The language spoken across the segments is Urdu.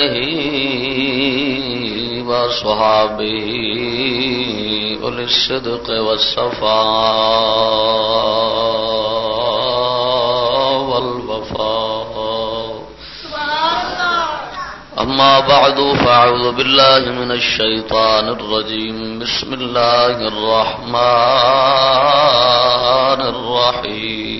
آله وصحابه أولي الصدق والصفاء والوفاء. أما بعد، فأعوذ بالله من الشيطان الرجيم. بسم الله الرحمن الرحيم.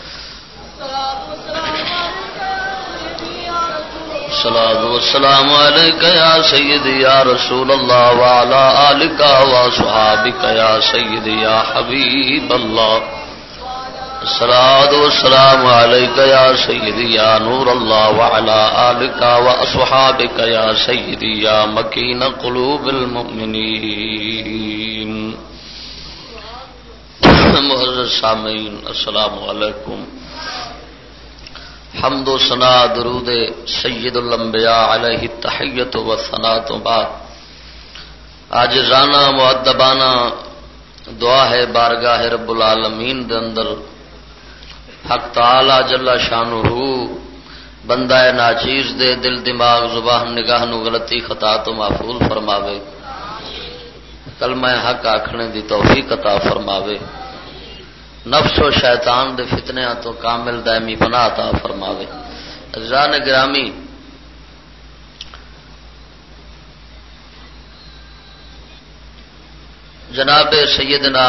الصلاة والسلام عليك يا سيدي يا رسول الله وعلى آلك وصحابك يا سيدي يا حبيب الله. الصلاة والسلام عليك يا سيدي يا نور الله وعلى آلك وأصحابك يا سيدي يا مكين قلوب المؤمنين. محضر سامعین، السلام علیکم. حمد و سنا درود سید الانبیاء علیہ التحیت و ثنا تو بعد۔ آج رانا معدبانہ دعا ہے بارگاہ رب العالمین دے اندر۔ حق تعالی جلا شانہ بندہ ناچیز دے دل دماغ زبان نگاہ نو غلطی خطا تو محفوظ فرماوے۔ کلمہ حق آکھنے دی توفیق عطا فرماوے۔ نفس و شیطان دے فتنے تو کامل دائمی پناہ عطا فرماوے۔ رضان گرامی، جناب سیدنا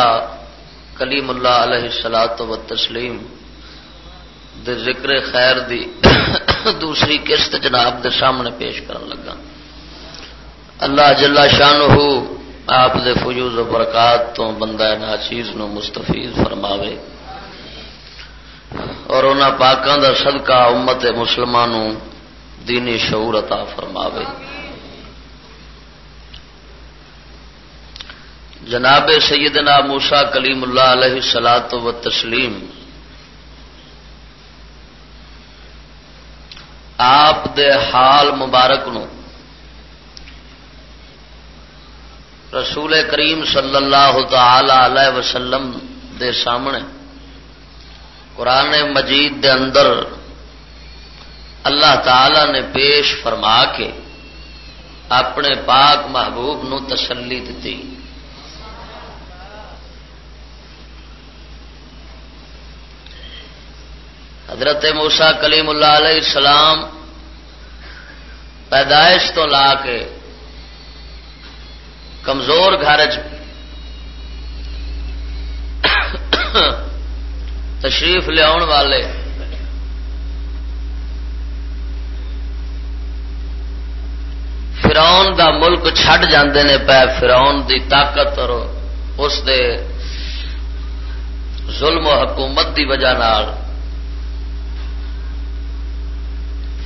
کلیم اللہ علیہ السلاۃ و تسلیم دے ذکر خیر دی دوسری قسط جناب دے سامنے پیش کرن لگا۔ اللہ جلا شان ہو آپ دے فجوز و برکات تو بندہ ناچیز نو مستفیض فرماوے۔ اور انہاں پاکاں دا صدقہ امت مسلمانوں دینی شعور عطا فرماوے۔ جناب سیدنا موسا کلیم اللہ علیہ سلاۃ و تسلیم، آپ دے حال مبارک نو رسول کریم صلی اللہ تعالی علیہ وسلم دے سامنے قرآن مجید دے اندر اللہ تعالی نے پیش فرما کے اپنے پاک محبوب نو تسلی دیتی حضرت موسا کلیم اللہ علیہ السلام پیدائش تو لا کے کمزور گھر تشریف لیا والے فراؤن دا ملک چھڈ جاندے نے پہ فراؤن دی طاقت اور اس دے ظلم و حکومت دی وجہ نال۔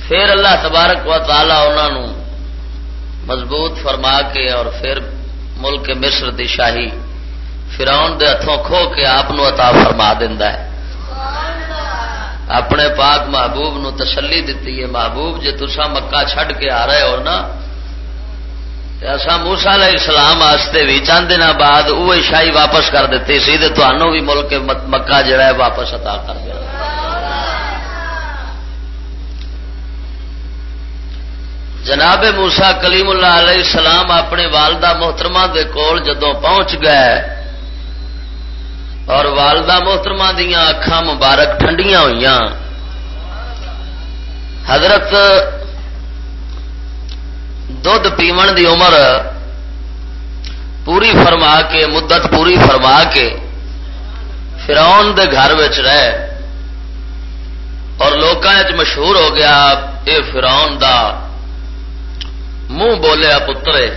پھر اللہ تبارک و تعالی انہوں مضبوط فرما کے اور پھر ملک مصر دی شاہی فراؤن دے ہاتھوں کھو کے آپ عطا فرما دینا ہے۔ اپنے پاک محبوب نو تسلی دیتی ہے۔ محبوب جی تسا مکہ چھڈ کے آ رہے ہو نا اصا موسا علیہ السلام واسطے بھی چند دن بعد وہ شاہی واپس کر دیتی سی تو بھی ملک مکہ جڑا ہے واپس عطا کر دیا جناب موسا کلیم اللہ علیہ السلام اپنے والدہ محترمہ دے کول جدو پہنچ گئے اور والدہ محترمہ دیا اکھان مبارک ٹھنڈیاں ہوئی حضرت دھد پیمن دی عمر پوری فرما کے، مدت پوری فرما کے فراؤن دے گھر رہ اور لوگوں مشہور ہو گیا اے فراؤن دا منہ بولیا پترے۔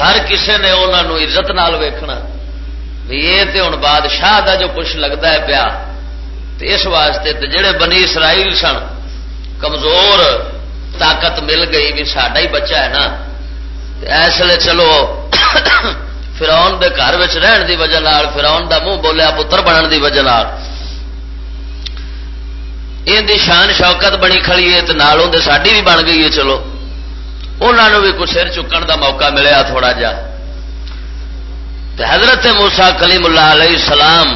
ہر کسے نے انہوں عزت نال ویکھنا۔ بھی یہ تو ہوں بادشاہ دا جو کچھ لگتا ہے پیا تو اس واسطے جڑے بنی اسرائیل سن، کمزور طاقت مل گئی بھی ساڈا ہی بچہ ہے نا۔ اس لیے چلو فراؤن دے گھر رہن دی وجہ فراؤن دا منہ بولیا پتر بنن دی وجہ ان دی شان شوکت بنی کھڑی ہے تو نالوں دے ساڈی بھی بن گئی ہے، چلو۔ انہوں بھی کچھ سر چکن دا موقع ملیا تھوڑا جا۔ حضرت موسا کلیم اللہ علیہ السلام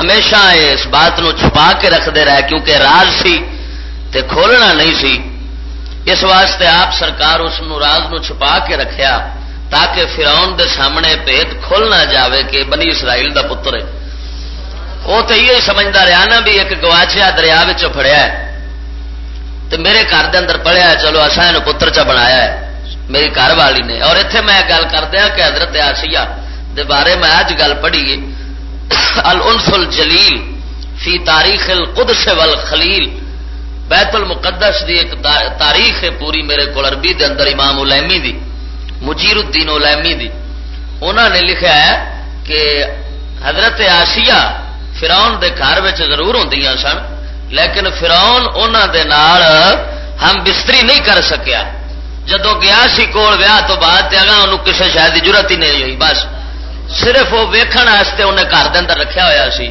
ہمیشہ اس بات نو چھپا کے رکھتے رہے، کیونکہ راز سی تے کھولنا نہیں سی۔ اس واسطے آپ سرکار اس راز نو چھپا کے رکھیا تاکہ فراؤن دے سامنے پیت کھولنا جاوے کہ بنی اسرائیل دا پتر ہے۔ وہ تو یہ سمجھتا رہا نا بھی ایک گواچیا دریا فڑیا تو میرے گھر دے اندر پڑھیا چلو اصا یہ پتر چ بنایا ہے، میری گھر والی نے۔ اور اتنے میں گل کر دیا ہاں کہ حضرت آسیا دے بارے میں اج گل پڑھی الانس الجلیل فی تاریخ القدس والخلیل۔ بیت المقدس دی ایک تاریخ ہے پوری میرے کو عربی دے اندر امام الیمی دی، مجیر الدین الیمی دی۔ انہوں نے لکھا ہے کہ حضرت آسیہ فراؤن دے گھر ضرور ہوں سن، لیکن فراؤن انہوں دے نال ہم بستری نہیں کر سکیا۔ جدو گیا سی کول ویاہ تو بعد اگا انہوں کسی شاید ضرورت ہی نہیں ہوئی، بس۔ صرف وہ ویکھن واسطے انہیں گھر دے اندر رکھا ہوا سی۔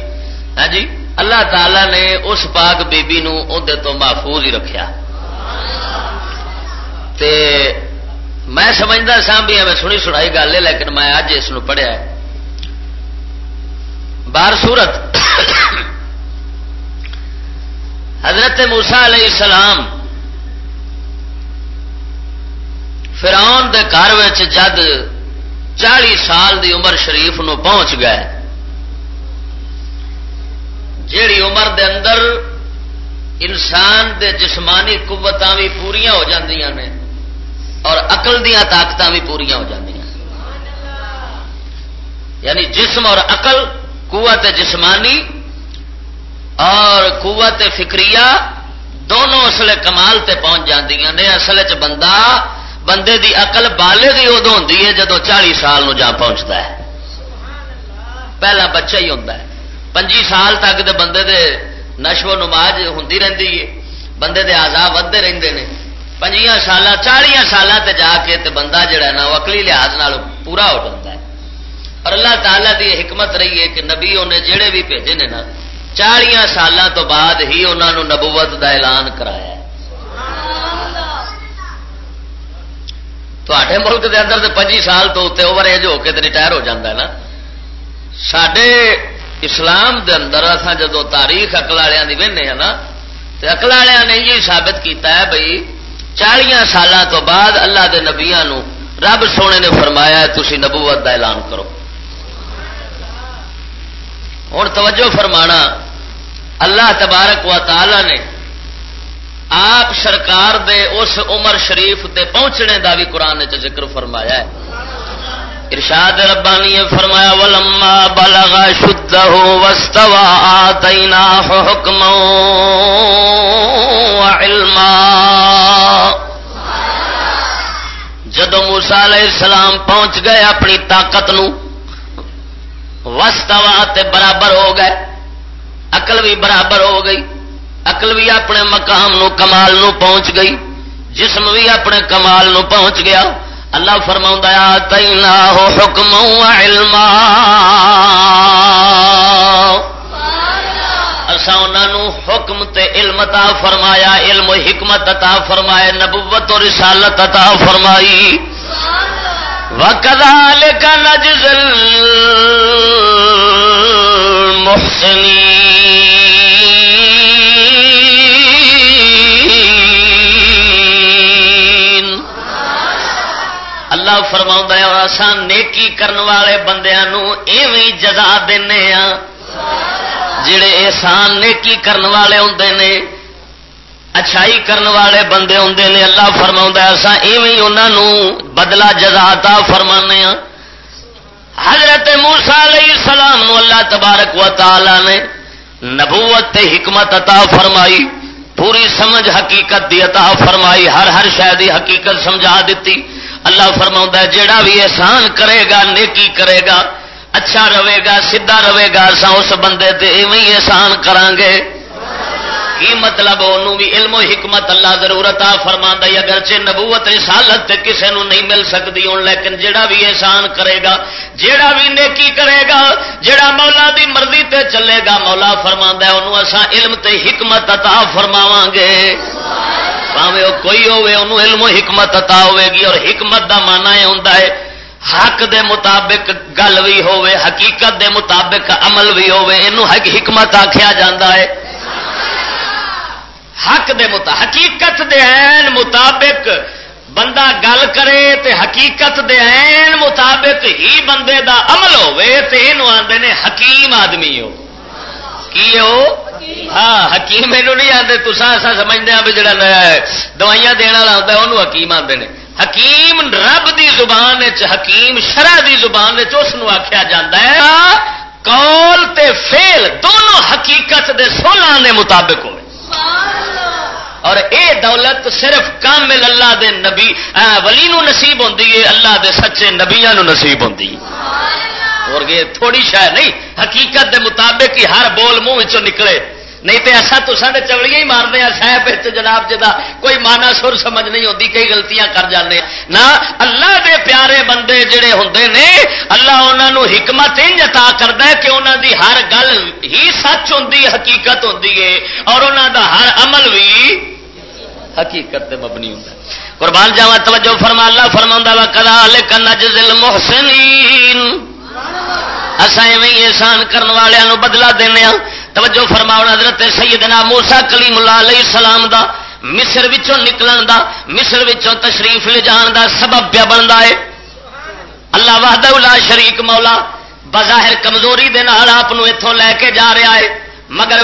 ہاں جی؟ اللہ تعالی نے اس پاک بیبی نو ادھر تو محفوظ ہی رکھا تے میں سمجھتا سا بھی میں سنی سنائی گل ہے، لیکن میں اج اس پڑھیا بار سورت حضرت موسا علیہ السلام فراؤن دے گھر جد چالی سال دی عمر شریف نو پہنچ گئے۔ جیڑی عمر دے اندر انسان دے جسمانی قوت بھی پوریا ہو نے اور اقل دیا طاقت بھی پوریا ہو یعنی جسم اور اقل قوت جسمانی اور قوت فکری دونوں اصل کمال تے پہنچ نے۔ اصل چ بندہ بندے دی اقل بالے کی ادو ہوں جدو چالی سال نو جا پہنچتا ہے۔ پہلا بچہ ہی ہوتا ہے۔ پنجی سال تک دے بندے دے نشو و نماز ہوں رہتی ہے۔ بندے دے آزاد ودتے رہتے ہیں پنجیا سال چالیا سال جا کے تے بندہ جڑا نا، وہ اکلی لحاظ پورا ہو جاتا ہے۔ اور اللہ تعالیٰ دی حکمت رہی ہے کہ نبی انہیں جڑے بھی بھیجے نے نا چالیا سال تو بعد ہی انہوں نے نبوت دا اعلان کرایا تے ملک دے اندر پچی سال تو اتنے اوور ایج ہو کے ریٹائر ہو جاتا ہے نا۔ سڈے اسلام دے اندر اصا جدو تاریخ اکل والوں کی وہنے ہیں نا تو اکل والوں نے یہ ثابت کیتا ہے بھائی چالیا سال تو بعد اللہ دے نبیا رب سونے نے فرمایا تھی نبوت دا اعلان کرو۔ ہوں توجہ فرمانا اللہ تبارک و تعالی نے آپ سرکار دے اس عمر شریف دے پہنچنے دا بھی قرآن نے ذکر فرمایا ہے۔ ارشاد ربانی فرمایا، ولما بلغ شدہ واستوى آتیناہ حکما وعلما۔ جدو موسیٰ علیہ السلام پہنچ گئے اپنی طاقت نو وستوا تے برابر ہو گئے اقل بھی برابر ہو گئی اقل بھی اپنے مقام نو، کمال نو پہنچ گئی، جسم بھی اپنے کمال نو پہنچ گیا۔ اللہ فرما تین حکم علم اسا انہوں حکم تے علم عطا فرمایا، علم و حکمت عطا فرمائے نبوت و رسالت عطا فرمائی۔ وَكَذَلِكَ نَجْزِ الْمُحْسِنِينَ اللہ فرما ہے اور آسان نیکی کرن والے بندیاں ایویں جزا دینے ہاں جڑے احسان نیکی کرن والے ہوں نے۔ اچھائی کرن والے بندے ہوں نے، اللہ فرما ایسا ایویں انہوں بدلا جزاتا فرمانے ہاں۔ حضرت موسا علیہ السلام نو اللہ تبارک و تعالی نے نبوت تے حکمت عطا فرمائی، پوری سمجھ حقیقت دی عطا فرمائی، ہر ہر شاید دی حقیقت سمجھا دیتی اللہ فرما جیڑا بھی احسان کرے گا، نیکی کرے گا اچھا رہے گا سیدا رہے گا سا اس بندے تے ایویں احسان کران گے کی مطلب انہوں بھی علم و حکمت اللہ ضرورت آ فرما اگرچہ نبوت رسالت کسے نو نہیں مل سکتی ہوں، لیکن جڑا بھی احسان کرے گا، جڑا بھی نیکی کرے گا، جڑا مولا دی مرضی تے چلے گا، مولا فرما انہوں اسا علم تے حکمت عطا فرماواں گے۔ پاوے وہ کوئی ہوے انہوں علم و حکمت عطا ہوے گی، اور حکمت دا مانا یہ ہوندا حق دے مطابق گل بھی ہوے حقیقت دے مطابق عمل بھی ہوے اینو حکمت آکھیا جاندا ہے۔ حق دے مطابق حقیقت دے این مطابق بندہ گل کرے تے حقیقت دے این مطابق ہی بندے دا عمل ہوے تے اینو آندے نے حکیم آدمی ہو۔ کی ہو ہاں حکیم مینو نہیں آتے تسا ایسا سمجھتے ہیں بھی جڑا نیا دوائیاں دینے والا ہوتا ہے انہوں حکیم آتے ہیں حکیم رب دی زبان حکیم شرح دی زبان اس آخیا جا ہے۔ کول تے فیل دونوں حقیقت دے سولہ دے مطابق ہوئے اور اے دولت صرف کامل اللہ دے نبی ولی نو نصیب ہوندی ہے اللہ دے سچے نبیاں نو نصیب ہوندی اور یہ تھوڑی شاید نہیں، حقیقت دے مطابق ہی ہر بول منہ نکلے۔ نہیں تو ایسا تو سارے چوڑیاں ہی مارنے ہاں، صاحب جناب جدا کوئی مانا سر سمجھ نہیں ہوتی کئی غلطیاں کر جانے ہاں۔ نہ اللہ دے پیارے بندے جڑے ہوں نے، اللہ انہوں حکمت انتا کرتا ہے کہ انہوں دی ہر گل ہی سچ ہوں حقیقت ہوں اور انہوں دا ہر عمل بھی حقیقت تے مبنی ہوں قربان جاوا توجہ فرما، اللہ فرما وا کلا نجزل محسنین اصا ایویں احسان کرنے والوں بدلا دینا ہاں۔ توجہ فرماؤ حضرت سیدنا موسا کلیم اللہ علیہ السلام دا مصر وچوں نکلن دا، مصر وچوں تشریف لے جان دا سبب پیا بنتا ہے۔ اللہ وحدہ لا شریک مولا، بظاہر کمزوری دے نال آپ اتوں لے کے جا رہا ہے۔ مگر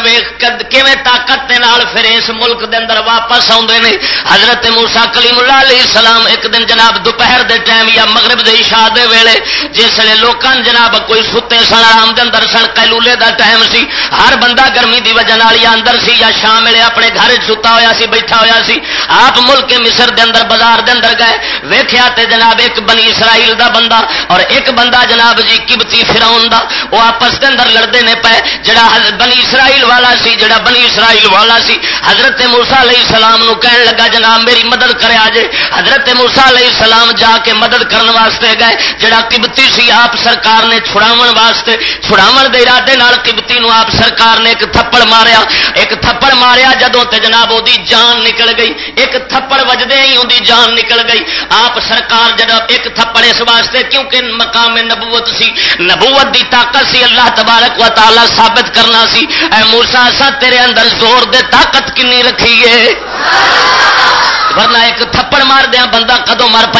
کیویں طاقت دے نال پھر اس ملک دے اندر واپس آدھے نے؟ حضرت موسا کلیم اللہ علیہ السلام ایک دن جناب دوپہر دے ٹائم یا مغرب دے عشاء دے ویلے جس ویلے لوکاں جناب کوئی ستے سن آرام دے اندر سن قیلولے دا ٹائم سی، ہر بندہ گرمی دی وجہ نال یا اندر سی یا شام ویلے اپنے گھر ستا ہویا سی، بیٹھا ہویا سی، آپ ملک مصر دے اندر بازار دے اندر گئے، ویکھیا تے جناب ایک بنی اسرائیل دا بندہ اور ایک بندہ جناب جی کبتی فرعون دا، وہ آپس دے اندر لڑدے نے پے، جڑا بنی اسرائیل اسرائیل والا سی، جڑا بنی اسرائیل والا سی۔ حضرت موسا علیہ السلام نو کہن لگا، جناب میری مدد کرے آجے حضرت موسا علیہ السلام جا کے مدد کرنے واسطے گئے، جڑا قبطی سی آپ سرکار نے چھڑاون واسطے۔ چھڑاون دے ارادے نال قبطی نو آپ سرکار نے ایک تھپڑ ماریا۔ ایک تھپڑ ماریا جدوں تے جناب وہ جان نکل گئی۔ ایک تھپڑ وجدے ہی وہ جان نکل گئی۔ آپ سرکار جب ایک تھپڑ اس واسطے، کیونکہ مقام نبوت سی۔ نبوت دی طاقت سی، اللہ تبارک و تعالی ثابت کرنا سی۔ اے موسا سا تیرے اندر زور دے طاقت کنی رکھی ہے ورنہ ایک تھپڑ مار دیا بندہ کدو مر پہ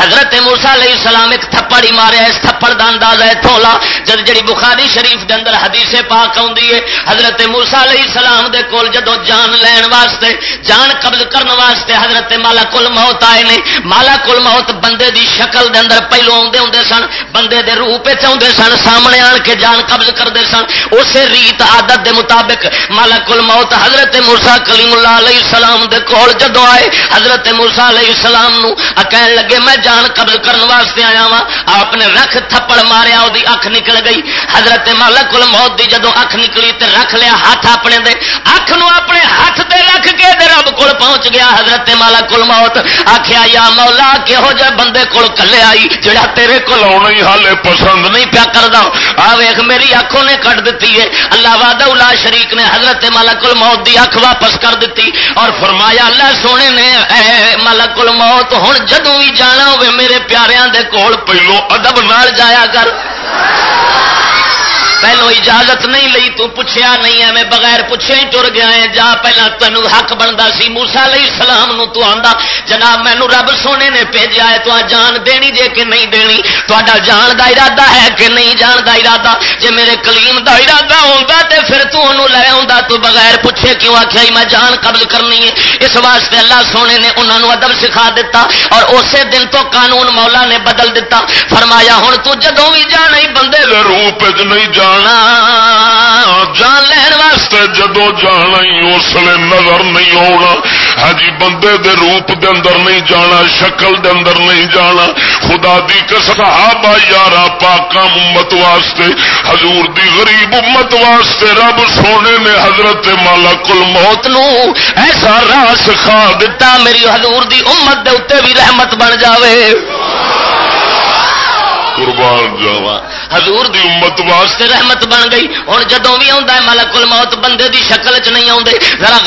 حضرت موسا علیہ السلام ایک تھپڑ ہی ماریا اس تھپڑ کا اندازہ ہے تھولا۔ جد جی بخاری شریف دے اندر حدیث پاک آئی ہے، حضرت موسا علیہ السلام دے کول جدو جان لین واسطے، جان قبض کرنے واسطے حضرت مالا کل موت آئے نے مالا کل موت بندے دی شکل دے اندر پہلو آدھے ہوں سن، بندے دے روپ آدھے سن، سامنے آن کے جان قبض کرتے سن۔ اسے ریت آ عادت دے مطابق مالا کل موت حضرت موسا کلیم اللہ علیہ السلام دے کول جدو آئے، حضرت موسا علیہ السلام نو کہن لگے، میں جان قبض کرنے واسطے آیا وا آپ نے رکھ تھپڑ ماریا وہ اکھ نکل گئی۔ حضرت مالک موت دی جدو اکھ نکلی تے رکھ لیا ہاتھ اپنے دے۔ اکھ نو اپنے ہاتھ دے رکھ کے دے رب کول پہنچ گیا حضرت مالک موت آخیا یا مولا کہہو جہ بندے کول کلے آئی جڑا تیرے کول آنا ہی حالے پسند نہیں پیا کردا؟ آ ویکھ، میری اکھوں نے کٹ دیتی ہے۔ اللہ وحدہ الا شریک نے حضرت ملک الموت دی اکھ واپس کر دیتی اور فرمایا، اللہ سونے نے، اے ملک الموت، ہن جدوں بھی جانا ہوے میرے پیاریاں دے کول پہلو ادب نال جایا کر۔ پہلو اجازت نہیں لئی، تو پوچھیا نہیں ہے، میں بغیر پوچھے ہی ٹر گیا ہے۔ جا پہلا تینوں حق بنتا سی موسا علیہ السلام نو تو آندا، جناب مینو رب سونے نے بھیجا ہے تو جان دینی جے کہ نہیں دینی؟ تا جان دا ارادہ ہے کہ نہیں جان دا ارادہ؟ جے میرے کلیم دا ارادہ ہوتا تے پھر تو انہوں لے آ تو بغیر پوچھے کیوں آخیا میں جان قبل کرنی ہے؟ اس واسطے اللہ سونے نے انہوں نے ادب سکھا دیتا اور اسی دن تو قانون مولا نے بدل دیتا فرمایا ہوں تو جدوں بھی جانا ہی بندے دے روپ نہیں جانا۔ جان لین واسطے جدو جانا ہی، اس لیے نظر نہیں آنا ہاں جی، بندے دے روپ دے اندر نہیں جانا، شکل دے اندر نہیں جانا۔ خدا دی صحابہ یارا پاکا امت واسطے، حضور دی غریب امت واسطے رب سونے نے حضرت مالا کل موت نو ایسا راہ سکھا دیتا میری حضور دی امت دے اتنے بھی رحمت بن جاوے۔ قربان جاوا حضور دی امت واسطے رحمت بن گئی۔ ہوں جدوں بھی آتا ہے ملک الموت، بندے دی شکل چ نہیں آتے ذرا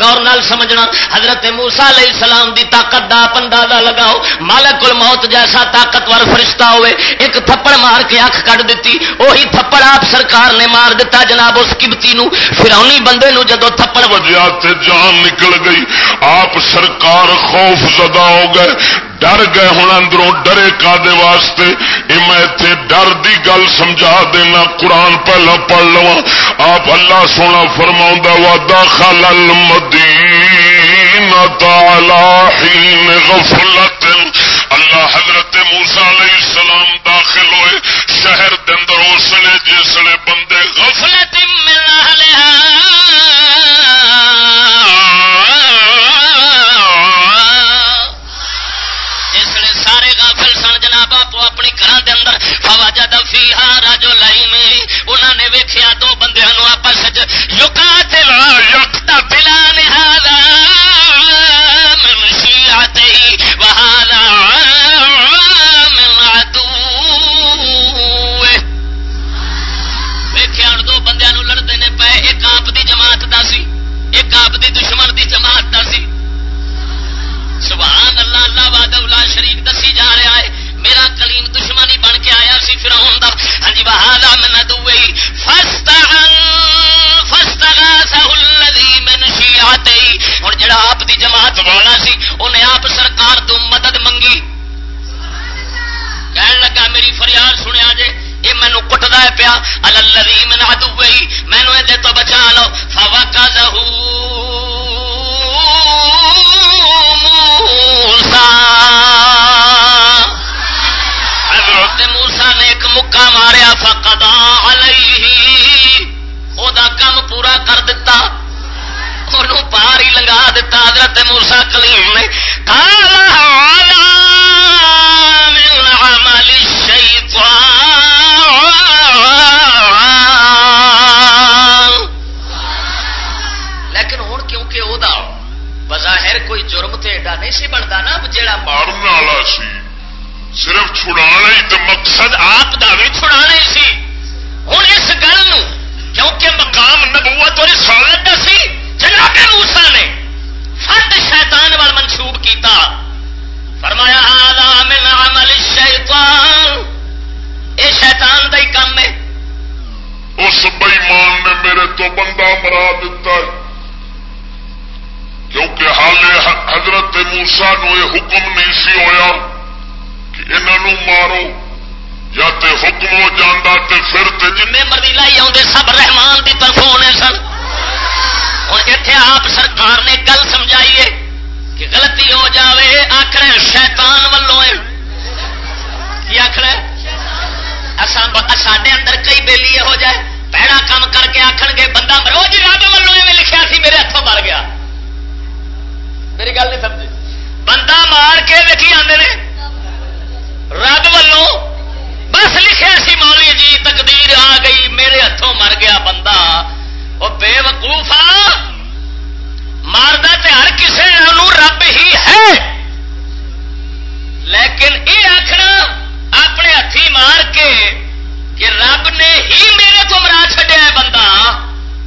غور نال سمجھنا۔ حضرت موسا علیہ السلام دی طاقت دا اندازہ لگاؤ۔ مالک الموت جیسا طاقتور فرشتہ ہوئے۔ ایک تھپڑ مار کے اکھ کٹ دیتی۔ وہی تھپڑ آپ سرکار نے مار دیتا جناب اس کبتی فرونی بندے نو جدو تھپڑ وجیا جان نکل گئی، آپ سرکار خوف زدہ ہو گئے۔ ڈر گئے ہوں اندروں، ڈرے کا دے واسطے۔ یہ میں اتنے ڈر دی گل سمجھا دینا، قرآن پہلا پڑھ لو آپ اللہ سونا فرما وا داخل المدینہ حین غفلت اللہ حضرت موسا علیہ السلام داخل ہوئے۔ شہر دندر اسلے جسلے بندے غفلت من اہلہا۔ وجد فیہا رجلین انہاں نے ویکھیا دو بندیاں نو آپس وچ یقاتل جڑا آپ دی جماعت والا سی، انہیں آپ سرکار تو مدد منگی۔ کہن لگا، میری فریاد سنیا جے، یہ مینو کٹتا ہے پیا۔ اللہ من آدو پی مینو یہ تو بچا لو۔ فوا کا حضرت موسا نے ایک مکا ماریا فقدا علیہ۔ کم پورا کر دیتا کو پار ہی لگا دتا حضرت موسا کلیم نے یہ حکم نہیں سی ہویا کہ انہوں مارو یا تے حکم ہو جانا تے پھر تے جن مرضی لائی آتے سب رحمان کی طرف ہونے سن ہوں اتنے آپ سرکار نے گل سمجھائیے کہ غلطی ہو جاوے آخر شیطان ولوں کی آخر سڈے اندر کئی بےلی ہو جائے پیڑا کام کر کے آخر گے بندہ روز رب ولوں ایویں لکھا سی میرے ہاتھوں مر گیا میری گل نہیں سمجھ دادا مار کے دیکھی آتے نے؟ رب والوں بس لکھے سی مولی جی تقدیر آ گئی، میرے ہاتھوں مر گیا بندہ۔ وہ بے وقوفا ماردا تے ہر کسی رب ہی ہے۔ لیکن یہ آخنا اپنے ہاتھی مار کے کہ رب نے ہی میرے کو مرا چڈیا ہے بندہ۔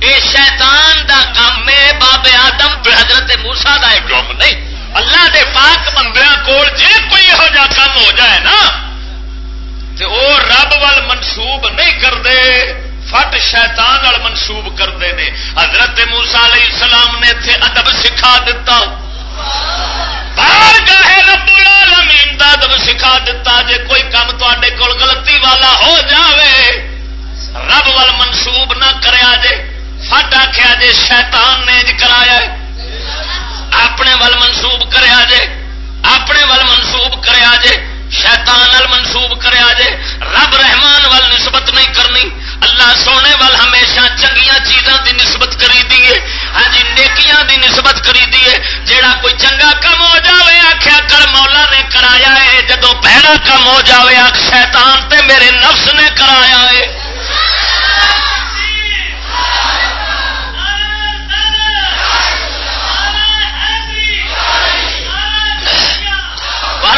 یہ شیطان دا کام ہے، بابے آدم حضرت موسا دا کام نہیں۔ اللہ دے پاک بندیا کول جی کوئی یہو جا کام ہو جائے نا تو وہ رب وال منسوب نہیں کرتے فٹ شیطان وال منسوب کرتے ہیں حضرت موسا علیہ السلام نے اتنے ادب سکھا دیتا بار گاہے رب العالمین دا ادب سکھا دیتا جے کوئی کام تے کول غلطی والا ہو جاوے، رب وال منسوب نہ کریا جے۔ فٹ آخیا جے شیطان نے جی کرایا اپنے ول منسوب کرے اپنے ول منسوب کرے شیطان منسوب کرے رب رحمان ول نسبت نہیں کرنی۔ اللہ سونے وال ہمیشہ چنگیا چیزوں کی نسبت کری دیے ہاں جی نیکیاں دی نسبت کری دیے جیڑا کوئی چنگا کم ہو جاوے آخیا کر مولا نے کرایا ہے جدو پہلا کم ہو جاوے آخ شیطان تے میرے نفس نے کرایا ہے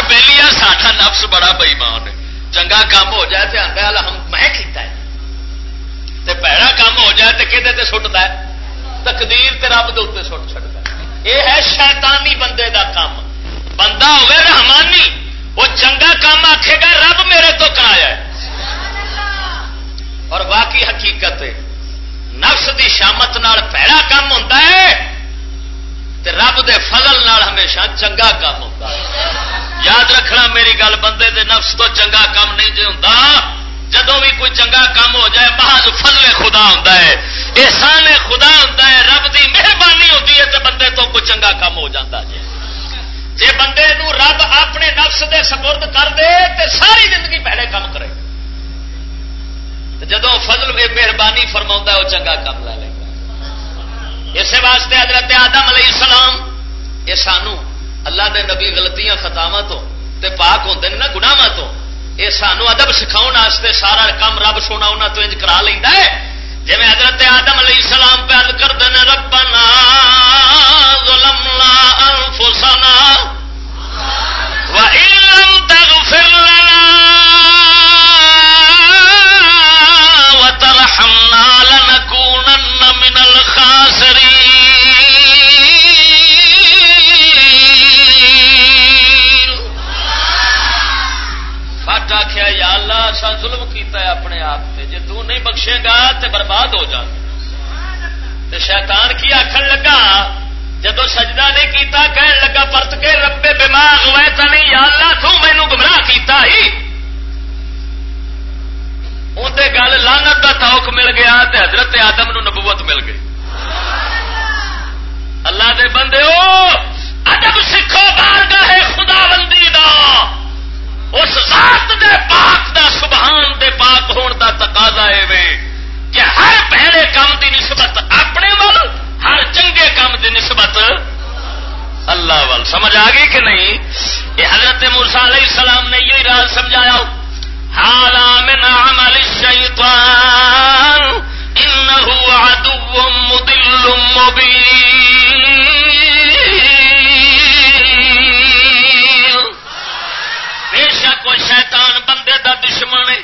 پر بہلی ساٹا نفس بڑا بئیمان ہے چنگا کام ہو جائے تو آدھا ہم میں کیتا ہے تے پیڑا کام ہو جائے تو کہ سٹتا ہے تقدیر تے رب دے سٹ چڑتا ہے یہ ہے شیطانی بندے دا کام بندہ ہوئے رحمانی وہ چنگا کام آکھے گا رب میرے تو کرایا ہے اور باقی حقیقت ہے نفس دی شامت نال پیڑا کام ہوتا ہے تے رب دے فضل نال ہمیشہ چنگا کام ہوتا ہے۔ یاد رکھنا میری گل، بندے دے نفس تو چنگا کام نہیں جی ہوں جدو بھی کوئی چنگا کام ہو جائے بہت فضل خدا ہوتا ہے۔ احسان خدا ہوتا ہے، رب دی مہربانی ہوتی ہے تو بندے تو کوئی چنگا کام ہو جاتا جی جی بندے نو رب اپنے نفس دے سپرد کر دے تو ساری زندگی پہلے کام کرے۔ جدو فضل مہربانی فرما وہ چنگا کام لے لے۔ اسی واسطے حضرت آدم علیہ السلام، یہ سانو اللہ دے نبی غلطیاں خطاوا تو تے پاک ہوتے ہیں نا گناوا تو، یہ سانو ادب سکھاؤ واسطے سارا کام رب سونا انہوں تو انج کرا لینا ہے۔ جی حضرت آدم علیہ السلام پیار کر دین ربنا ظلمنا انفسنا وَإِن لَّمْ تَغْفِرْ لَنَا وَتَرْحَمْنَا لَنَكُونَنَّ مِنَ آخیا یا اللہ اصا ظلم کیتا ہے اپنے آپ سے جی تو نہیں بخشے گا تو برباد ہو جا۔ تو شیطان کی آخر لگا جدو سجدہ نہیں کیتا، کہن لگا، پرت کے ربے دماغ ہوئے تو نہیں، یا اللہ، تو مینو گمراہ کیتا ہی۔ اندر گل لانت کا توک مل گیا تے حضرت آدم نو نبوت مل گئی۔ اللہ دے بندے ہو ادب سکھو بار گاہ خدا بندی دا۔ اس ذات دے پاک دا، سبحان دے پاک ہون دا تقاضا ہے کہ ہر پہلے کام دی نسبت اپنے وال، ہر چنگے کام دی نسبت اللہ وال۔ سمجھ آ گئی کہ نہیں؟ یہ حضرت مرسا علیہ السلام نے یہی راز سمجھایا۔ هذا من عمل الشيطان. إنه عدو مضل مبين. بے شک وہ شیطان بندے دا دشمن ہے.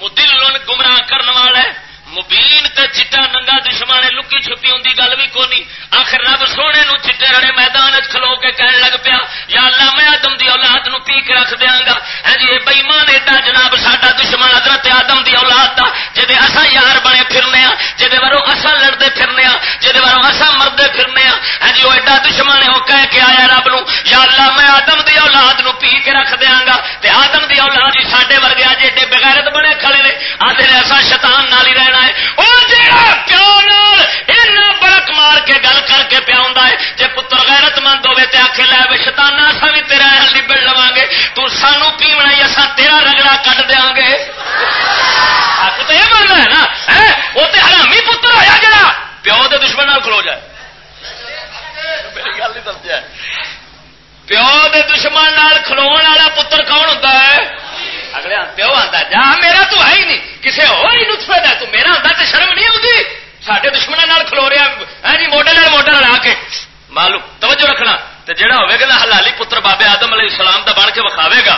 مدل گمراہ کرنے والا ہے مبین تے چٹا ننگا دشمن لکی چھپی ہوں گل بھی کونی؟ آخر رب سونے نو چٹے رڑے میدان کھلو کے کہن لگ پیا، یا اللہ، میں آدم دی اولاد نو پی کے رکھ دیا گا؟ ہاں جی بئیمان ایڈا جناب ساڈا دشمن حضرت آدم دی اولاد دا جہے اصا یار بنے پھرنے ہاں جہد واروں اصا لڑتے پھرنے ہاں جہد واروں اصا مردے پھرنے ہاں جی وہ ایڈا دشمن ہے وہ کہہ کے آیا رب نو، یا اللہ، میں آدم دی اولاد نو پی کے رکھ دیا گا۔ تے آدم دی اولاد ہی ساڈے ورگے آج ایڈے بغیرت بنے کھڑے نے آتے اصا شیطان نال ہی رہنا ہے۔ وہ پیو برک مار کے گل کر کے پیا ہے۔ جی پتر غیرت مند ہوے تو آخ لے شتانا سا بھی تیرا لبڑ لوا گے تو سانو پیونا ہی اصا تیرا رگڑا کٹ دیا گے حق تو یہ بننا ہے نا؟ وہ تو حرامی پتر ہوا جا پیو کے دشمن کھلو جائے۔ میری گل نہیں سمجھا پیو کے دشمن کھلو والا پتر کون ہوتا ہے؟ اگلے پیو آتا جا، میرا تو ہے ہی نہیں۔ کسی اور ہی نسخے دا تو میرا آتا تو شرم نہیں آتی سارے دشمنوں کھلو رہا ہے ہاں جی موڈے نال موڈا لا کے۔ معلوم، توجہ رکھنا۔ تو جہاں ہوگا نا حلالی پتر بابے آدم علیہ السلام دا بن کے وکھاوے گا۔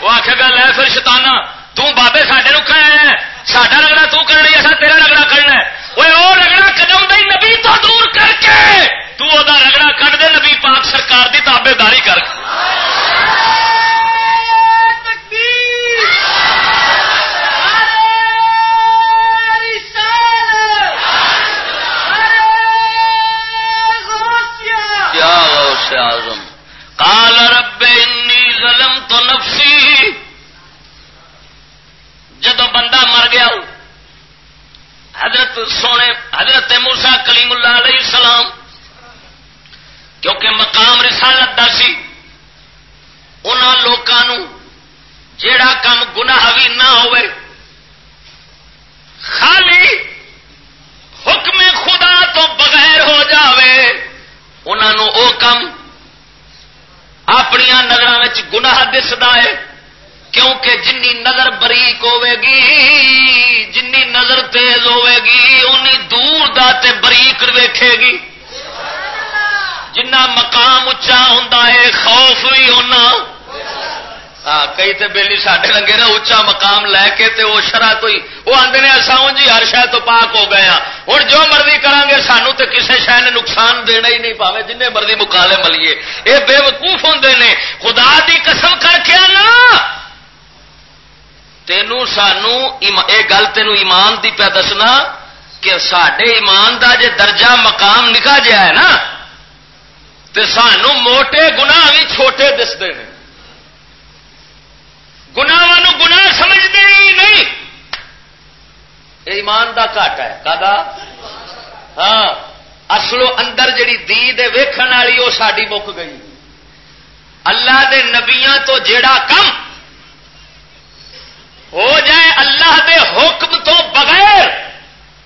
وہ آخے گا، لے پھر شتانا تابے سڈے نو کھایا ہے۔ ساڈا رگڑا تو کرنا ایسا تیرا رگڑا کرنا وہ رگڑا قدم دئی نبی تو دور کر کے۔ تو رگڑا کٹ دے نبی پاک سرکار دی تابے داری کر۔ کے اعظم۔ قال رب انی ظلم تو نفسی۔ جدو بندہ مر گیا، حضرت سونے، حضرت موسا کلیم اللہ علیہ السلام، کیونکہ مقام رسالت دا سی ان لوگوں جیڑا کام گناہ بھی نہ ہوئے، خالی حکم خدا تو بغیر ہو جاوے انہوں او کم اپنیا نظر گناہ دستا ہے، کیونکہ جنی نظر بریک ہوے گی جنی نظر تیز ہوے گی اونی دور دا تے بریک ویکھے گی۔ جنہ مقام اچا ہوں خوف بھی ہونا۔ ہاں کئی تو بےلی سڈے لگے نا اچا مقام لے کے تے وہ شرح تو ہی۔ وہ آدھے نے اصا جی ہر شہ تو پاک ہو گئے ہاں۔ ہوں جو مرضی کریں گے سانو تے کسے شہ نے نقصان دینا ہی نہیں پاوے جن مرضی مکالے ملیے۔ یہ بے وقوف ہوں نے، خدا دی قسم کر کے نا تینوں سانو یہ گل تینوں ایمان دی پہ دسنا کہ سڈے ایمان دا جے درجہ مقام نکا جا ہے نا، تے سانو موٹے گناہ بھی چھوٹے دستے ہیں۔ گنا گنا سمجھتے ہی نہیں۔ ایمان دا کٹ ہے۔ کا ہاں۔ اصلو اندر جڑی دید ویکھن والی وہ ساری مک گئی۔ اللہ دے نبیاں تو جیڑا کم ہو جائے، اللہ دے حکم تو بغیر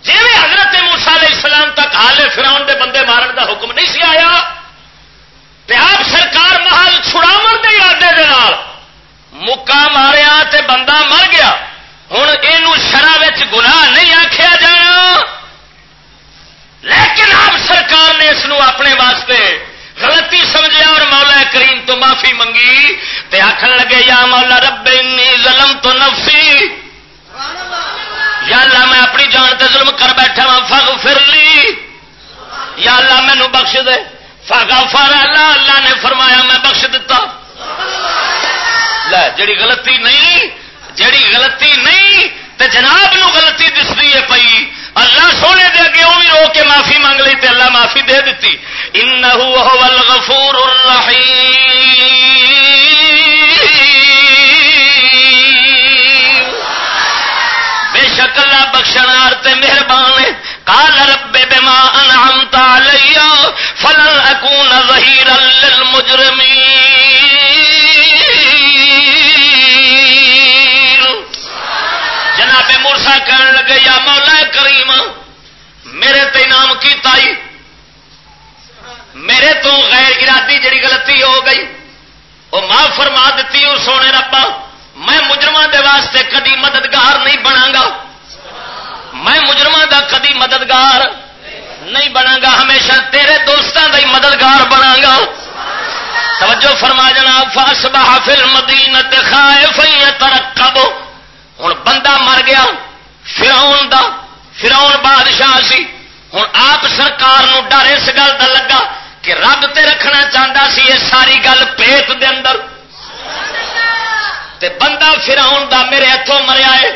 جی حضرت موسا علیہ السلام تک حال فراؤن دے بندے مارن دا حکم نہیں سی آیا؟ آپ سرکار محل چھڑاو دے ارادے دے نال۔ مکا ماریا تے بندہ مر گیا ہوں یہ شرح گناہ نہیں آخیا جانا لیکن آپ سرکار نے اس اپنے واسطے غلطی سمجھا اور مولا کریم تو معافی منگی تے آخر لگے یا مولا رب ظلم تو نفسی یا اللہ میں اپنی جان تے ظلم کر بیٹھا وا فگ لی یا اللہ مینو بخش دے فاگا فارا اللہ اللہ نے فرمایا میں بخش دیتا جڑی غلطی نہیں جڑی غلطی نہیں، تے جناب نو غلطی دستی ہے پئی۔ اللہ سونے دے اگے وہ بھی رو کے معافی مانگ لی تے اللہ معافی دے دیتی انہو هو الغفور الرحیم۔ بے شک اللہ بخشنار تے مہربان ہے۔ قال رب بما انعمت علی فلن اکون ظہیرا للمجرمین۔ مورسا کہنے لگے، یا مولا کریم، میرے تے نام کی تائی میرے تو غیر ارادی جڑی غلطی ہو گئی وہ ماں فرما دیتی اور سونے ربا۔ میں مجرم دے واسطے کدی مددگار نہیں بنا گا۔ میں مجرم دا کدی مددگار نہیں بنا گا۔ ہمیشہ تیرے دوستوں کا ہی مددگار بنا گا۔ توجہ فرما جناب فاس بہافل مدینت خائف ترقب ہوں بندہ مر گیا۔ فراؤن دا، فراؤن بادشاہ سی۔ ہوں آپ سرکار نو ڈر اس گل کا لگا کہ رب تے رکھنا چاہتا سی یہ ساری گل پیت دے اندر۔ تے بندہ فراؤن دا میرے ہاتھوں مریا ہے۔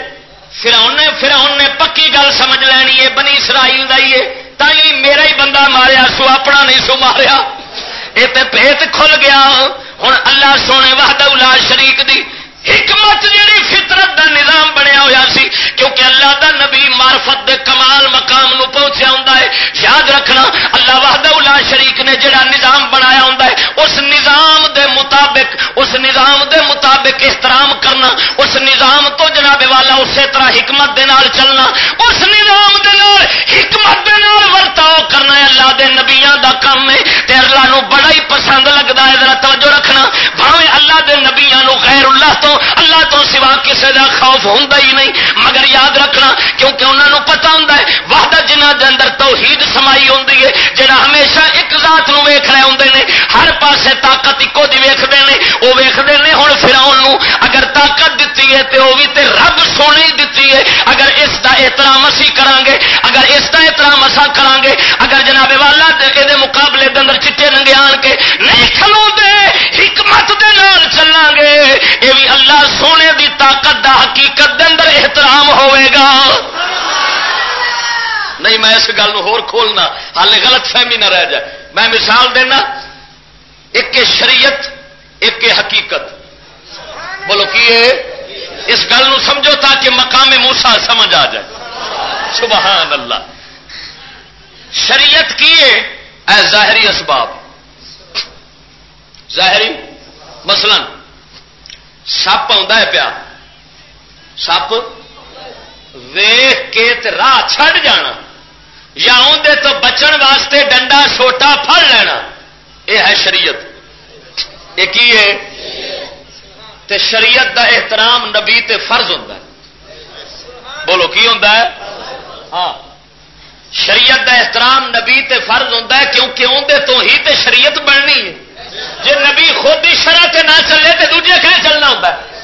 فراؤن نے فراؤن نے پکی گل سمجھ لینی ہے، بنی اسرائیل دا ہی ہے۔ تھی میرا ہی بندہ ماریا، سو اپنا نہیں سو ماریا۔ یہ پیت کھل گیا۔ ہوں اللہ سونے واہدہ شریک دی۔ حکمت جیڑی فطرت دا نظام بنیا ہوا سی، کیونکہ اللہ دا نبی معرفت دے کمال مقام نو پہنچیا ہوں یاد رکھنا، اللہ وحدہ الا شریک نے جڑا نظام بنایا ہوں اس نظام دے مطابق، اس نظام دے مطابق احترام کرنا، اس نظام تو جناب والا اسی طرح حکمت دے نال چلنا، اس نظام دے نال حکمت دے نال ورتاؤ کرنا اللہ دے نبیاں دا کام ہے، تے اللہ نو بڑا ہی پسند لگتا ہے۔ ذرا توجہ رکھنا بھاوے اللہ دے نبیاں نو غیر اللہ تو اللہ تو سوا کسی کا خوف ہوں ہی نہیں۔ مگر یاد رکھنا، کیونکہ انہوں نے پتا ہوں وحدہ جنہ کے اندر توحید سمائی ہوں جہاں ہمیشہ ایک ذات نو ویخ رہے ہوں نے، ہر پاسے طاقت ایکو دی ویختے ہیں وہ ویختے ہیں ہوں فراؤن اگر طاقت دیتی ہے تو وہ بھی تے رب سونے ہی دیتی ہے۔ اگر اس کا احترام اسی کران گے، اگر اس کا احترام اصا کران گے، اگر جناب والا یہ مقابلے کے اندر چٹے رنگے آن کے، نہیں کھلو اللہ سونے دی طاقت دا حقیقت دے اندر احترام ہوئے گا۔ نہیں، میں اس گل ہور کھولنا ہال غلط فہمی نہ رہ جائے۔ میں مثال دینا، ایک شریعت، ایک حقیقت۔ بولو، کی اس گل سمجھو تاکہ مقام موسا سمجھ آ جائے۔ سبحان اللہ۔ شریعت کی اے ظاہری اسباب۔ ظاہری، مثلا سپ آ پیا۔ سپ ویخ کے راہ چھڑ جانا۔ یا اندر تو بچن واسطے ڈنڈا سوٹا پڑ لینا۔ یہ ہے شریعت۔ یہ کی ہے؟ تے شریعت دا احترام نبی تے فرض ہوتا ہے۔ بولو کی ہوتا ہے؟ ہاں۔ شریعت دا احترام نبی تے فرض ہوتا ہے کیونکہ اندر تو ہی تے شریعت بننی ہے۔ جی نبی خود ہی شرح تے نہ چلے تو دوجے کہ چلنا ہوتا ہے؟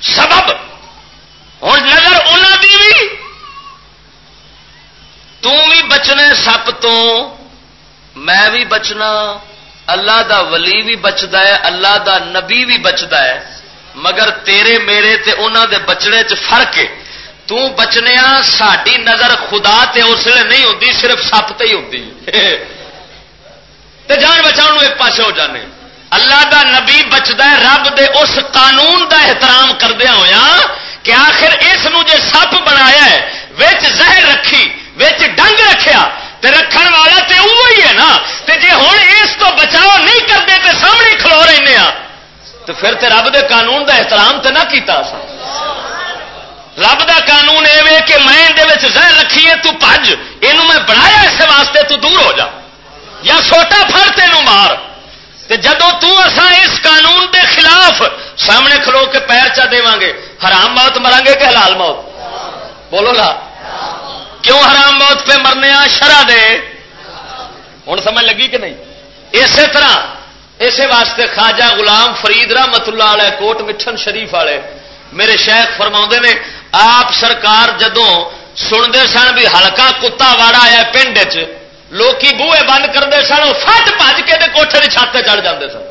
سبب ہوں نظر انہوں دی بھی بھی بچنا سپ تو میں بھی بچنا، اللہ دا ولی بھی بچتا ہے، اللہ دا نبی بھی بچتا ہے، مگر تیرے میرے تے انہوں دے بچنے چ فرق ہے۔ تو بچنے ساری نظر خدا تے اس لیے نہیں ہوتی صرف سپ تے ہی ہوتی تے جان بچاؤ ایک پاسے ہو جانے۔ اللہ دا نبی بچتا ہے، رب دے اس قانون دا احترام کردیا ہوا کہ آخر اس جے سپ بنایا ہے زہر رکھی ڈنگ رکھیا، تے رکھن والا تے وہی ہے نا۔ تے جے ہوں اس تو بچاؤ نہیں کرتے تے سامنے کھلو رہے ہیں تو پھر تے رب دے قانون دا احترام تے نہ کیتا سا رب دا قانون یہ کہ میں یہ زہر رکھیے تو پج یہ میں بنایا اس واسطے تو دور ہو جا۔ یا سوٹا پھڑ تینوں مار۔ جدو تسا اس قانون دے خلاف سامنے کھلو کے پیر چا دے گے حرام موت مران گے کہ حلال موت؟ بولو لا۔ کیوں حرام موت پہ مرنے آ شرح دے؟ ہوں سمجھ لگی کہ نہیں؟ اسی طرح، اسی واسطے خواجہ غلام فرید رحمت اللہ والے کوٹ مٹھن شریف والے میرے شیخ فرما نے، آپ سرکار جدوں سنتے سن بھی ہلکا کتا واڑا آیا پنڈ چ لوکی بوئے بند کرتے سن فٹ بج کے کوٹھے کی چھت چڑھ جاتے سن۔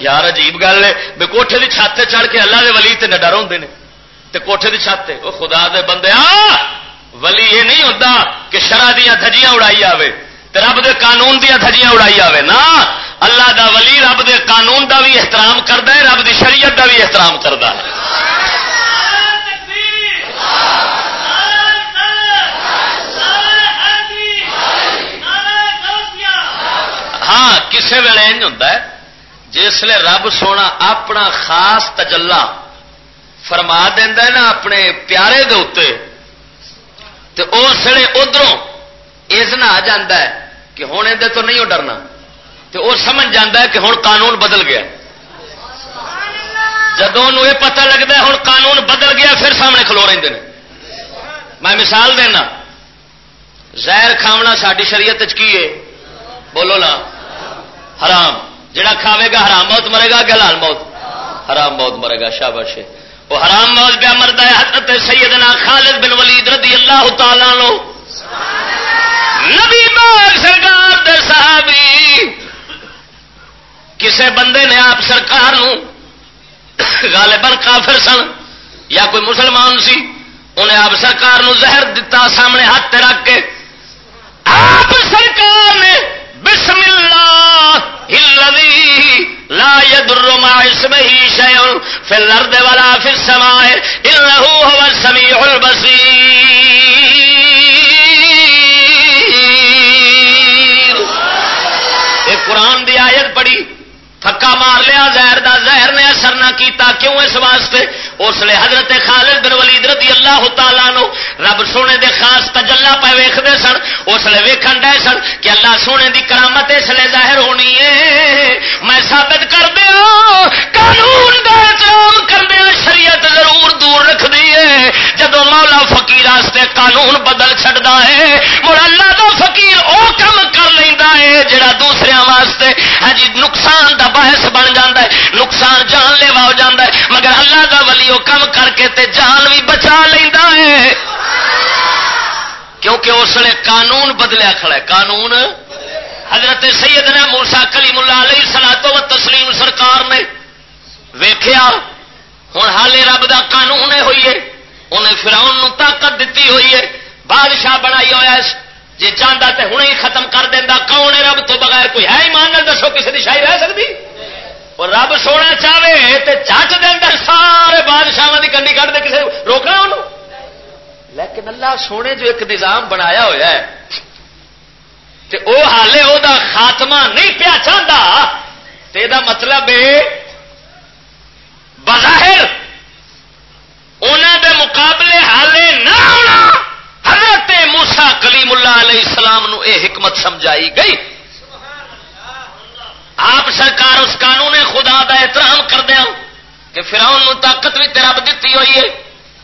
یار، عجیب گل ہے، بے کوٹھے کی چھت چڑھ کے اللہ کے ولی تے ڈر ہوتے ہیں تے کوٹھے کی چھت وہ خدا دے بندے ولی یہ نہیں ہوتا کہ شرح دیا دھجیاں اڑائی آئے رب دے قانون دیا دھجیاں اڑائی آئے نا۔ اللہ دا ولی رب دے قانون دا بھی احترام کرتا ہے، رب دی شریعت دا بھی احترام کرتا ہے۔ ہاں کسی ویلے ہوتا ہے جسے رب سونا اپنا خاص تجلا فرما دینا نا اپنے پیارے دے تو اس ویلے ادھر اسنا آ ہے کہ ہوں یہ تو نہیں ڈرنا تو وہ سمجھ جاتا ہے کہ ہوں قانون بدل گیا۔ جدو یہ پتہ لگتا ہے ہوں قانون بدل گیا پھر سامنے کھلو رہے ہیں میں مثال دینا زہر کھاونا ساری شریعت کی ہے؟ بولو نا. حرام. جڑا کھاوے گا حرام موت مرے گا کہ لال موت حرام موت مرے گا شابش وہ حرام موت پہ مرتا ہے، حضرت سیدنا خالد بن ولید رضی اللہ تعالی لو نبی باغ سرکار دے صحابی۔ کسے بندے نے آپ سرکار غالباً کافر سن یا کوئی مسلمان سی، انہیں آپ سرکار نو زہر دتا سامنے ہاتھ رکھ کے۔ آپ سرکار نے بسم اللہ لا يضر مع اسمه شيء في الارض ولا في السماء انه هو السميع البصير یہ قرآن دی آیت پڑھی، تھکا مار لیا، زہر دا زہر نے اثر نہ کیتا، کیوں اس واسطے؟ اس لیے حضرت خالد بن ولید رضی اللہ تعالیٰ نو رب سونے دے خاص تجلا پہ ویختے سن اس لیے ویکن ڈے سن کہ اللہ سونے دی کرامت اس لیے ظاہر ہونی ہے۔ میں ثابت کر دیا، قانون کا کر دیا، شریعت ضرور دور رکھ دیے جدو مولا فقیر قانون بدل چڑتا ہے مڑ اللہ دا فقیر او کم کر لینا ہے جڑا دوسرے واسطے ہاں جی نقصان دا باعث بن جا ہے، نقصان جان لیوا ہو جاتا ہے۔ مگر اللہ دا ولی وہ کم کر کے تے جان بھی بچا لینا ہے۔ کیونکہ اس نے قانون بدلیا کھڑا ہے۔ قانون حضرت سیدنا موسا کلیم اللہ علیہ سلا تو تسلیم سرکار نے ویخیا ہوں حالے رب دا قانون ہوئی ہے۔ انہیں فراؤن طاقت دیتی ہوئی ہے۔ بادشاہ بنائی ہوا جی چاہتا تو ہوں ہی ختم کر دینا کون ہے رب تو بغیر؟ کوئی ہے ایمان نہ دسو، کسی کی شاہی رہ سکتی؟ اور رب سونا چاہے تو چٹ دے اندر سارے بادشاہ کی کنڈی کٹ دے کسی روکنا انہوں؟ لیکن اللہ سونے جو ایک نظام بنایا ہوا ہے، تے او حالے او دا خاتمہ نہیں پیا چاہتا۔ مطلب ہے بظاہر انہوں دے مقابلے حالے نہ ہونا، حضرت موسا کلیم اللہ علیہ السلام نو اے حکمت سمجھائی گئی۔ آپ سرکار اس قانون خدا دا احترام کر دیا کہ فراؤن نو طاقت بھی تیرا دیتی ہوئی ہے۔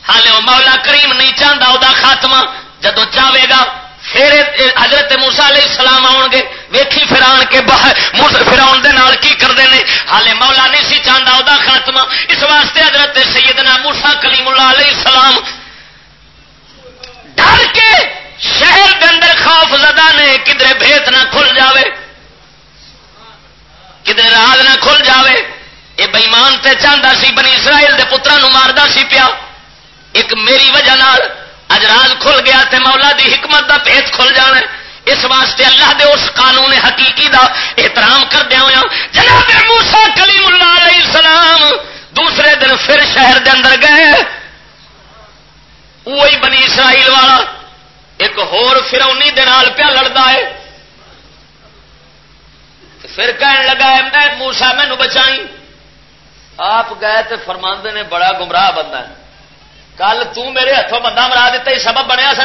حالے وہ مولا کریم نہیں چاہتا وہ خاتمہ جدو چاہے گا پھر حضرت موسا علیہ السلام آؤ گے، ویکھی فران کے فراؤن دے نال کی کرتے ہیں ہالے مولا نہیں سی چاہتا وہ خاتمہ۔ اس واسطے حضرت سیدنا موسا کلیم اللہ علیہ السلام ڈر کے شہر کے اندر خوف زدہ نے کدھر بھیت نہ کھل جاوے کدھر راز نہ کھل جاوے۔ یہ بئیمان تے چاہتا سی، بنی اسرائیل دے پترا ماردا سی پیا۔ ایک میری وجہ نال اج راز کھل گیا تے مولا دی حکمت دا پیت کھل جانا اس واسطے اللہ دے اس قانون حقیقی دا احترام کر دیا ہوا جناب موسا کلیم اللہ علیہ السلام دوسرے دن پھر شہر دے اندر گئے۔ وہی بنی اسرائیل والا ایک ہور فرونی دال پیا لڑتا ہے۔ پھر کہنے لگا ہے، میں موسا مینو بچائی۔ آپ گئے تو فرماندے نے، بڑا گمراہ بندہ ہے۔ کل میرے ہاتھوں بندہ مرا دیتا ہی سبب بنیا سا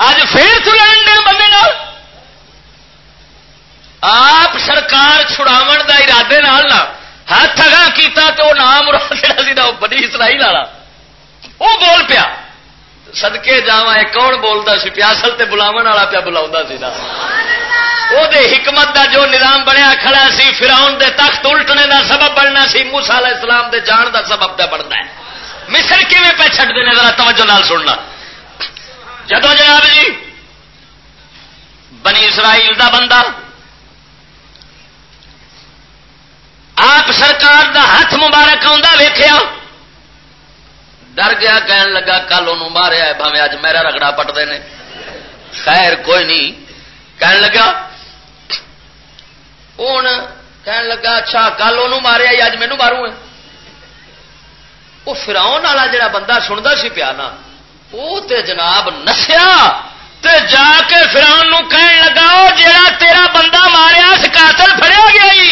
اج پھر دے بندے آپ سرکار چھڑاو دا ارادے نال ہاتھ اگاں کیتا تو وہ نام مرا بڑی اسرائی لالا وہ بول پیا۔ سدکے جا کون بولتا سی؟ پیا اصل تے بلاو والا پیا بلا وہ حکمت دا جو نظام بنیا کھڑا سی فراؤن دے تخت الٹنے دا سبب بننا سی موسا علیہ السلام دے جان دا سبب دا بنتا ہے مصر کیون پہ چڑھتے ہیں ذرا توجہ نال سننا۔ جدو جناب جی بنی اسرائیل دا بندہ، آپ سرکار دا ہاتھ مبارک ویخیا ڈر گیا، کہن لگا، کل ان ماریا ہے بھاوے اج میرا رگڑا پٹتے ہیں خیر، کوئی نہیں۔ کہن لگا ہوں کہن لگا اچھا کل ان ماریا اج مینو ماروں وہ فراؤن والا جڑا بندہ سنتا سی پیا نا وہ تے جناب نسیا، تے جا کے فراؤن نو کہن لگا جڑا تیرا بندہ ماریا، اس قاتل فریا گیا ہی۔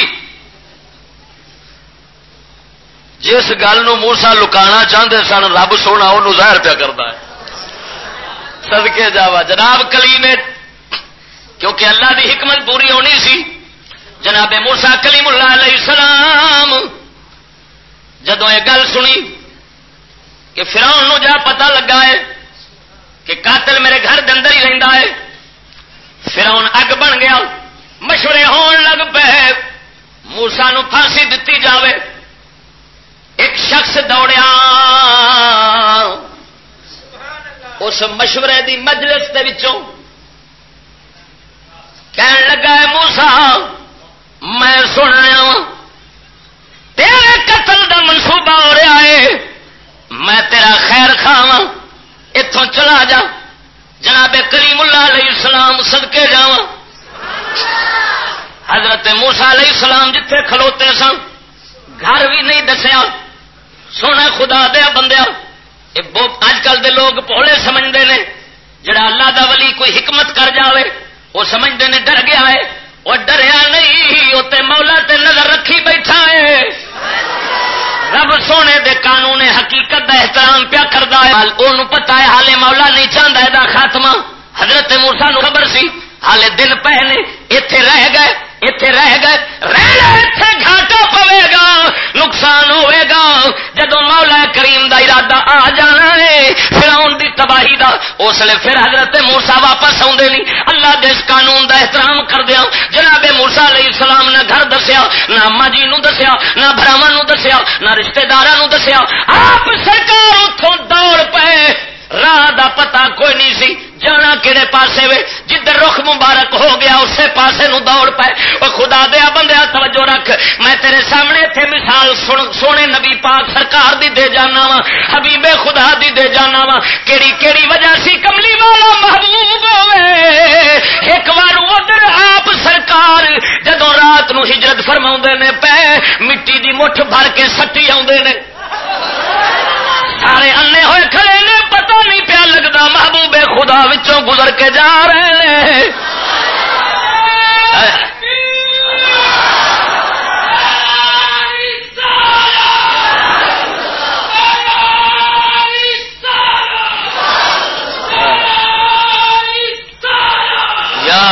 جی جس گل موسا لکانا چاہتے سن، رب سونا وہ ظاہر پیا کرتا ہے۔ سدکے جاوا۔ جناب کلی نے کیونکہ اللہ دی حکمت پوری ہونی سی، جناب موسا کلیم اللہ علیہ السلام جدو یہ گل سنی کہ فراؤن جا پتا لگا ہے کہ قاتل میرے گھر دے ہی رہتا ہے۔ فراؤن اگ بن گیا، مشورے ہون لگ پے۔ موسا پھانسی دتی جاوے۔ ایک شخص دوڑیا۔ اس مشورے دی مجلس دے وچوں کہن لگا ہے موسا میں سن رہا تیرے قتل دا منصوبہ ہو رہا ہے۔ میں تیرا خیر خاوا اتوں چلا جا۔ جناب کریم اللہ علیہ السلام سدکے جا حضرت موسا علیہ السلام جتھے کھلوتے سن، گھر بھی نہیں دسیا۔ سونا خدا دیا بندیا۔ اج کل دے لوگ پوڑے سمجھتے ہیں جڑا اللہ دا ولی کوئی حکمت کر جاوے، وہ سمجھتے ہیں ڈر گیا ہے۔ وہ ڈریا نہیں مولا تے نظر رکھی بیٹھا ہے۔ رب سونے دے قانون حقیقت دا احترام پیا کرتا ہے۔ وہ پتا ہے، حالے مولا نہیں چاہتا یہ خاتمہ۔ حضرت مورسا نو خبر سی، حالے دن پہ نے اتے رہ گئے۔ اتے رہ گئے رہنا گھاٹا پوے گا نقصان ہوئے گا جدو مولا کریم دا ارادہ آ جانا ہے پھر آن دی تباہی دا، اس لیے پھر حضرت مورسا واپس آدھے نہیں۔ اللہ دے اس قانون دا احترام کر دیا۔ جناب مورسا علیہ السلام نے گھر دسیا، نہ اما جی نو دسیا، نہ براوا نو دسیا، نہ رشتے دار دسیا۔ آپ سرکار اتوں دوڑ پے، راہ دا پتا کوئی نہیں سی۔ جانا کہڑے پاسے وے؟ جدھر رخ مبارک ہو گیا اسی پاسے نو دوڑ پائے وہ خدا دیا بندیا، توجہ رکھ۔ میں تیرے سامنے تھے مثال سونے نبی پاک سرکار دی دے جانا وا حبیب خدا دی دے جانا وا کیڑی کیڑی وجہ سی کملی والا محبوب ہوئے۔ ایک بار ادھر آپ سرکار جدو رات نو ہجرت فرما نے پے، مٹی دی مٹھ بھر کے سٹی آدھے نے۔ سارے انے ہوئے کھڑے نے۔ لگتا محبوب خدا وچوں گزر کے جا رہے ہیں۔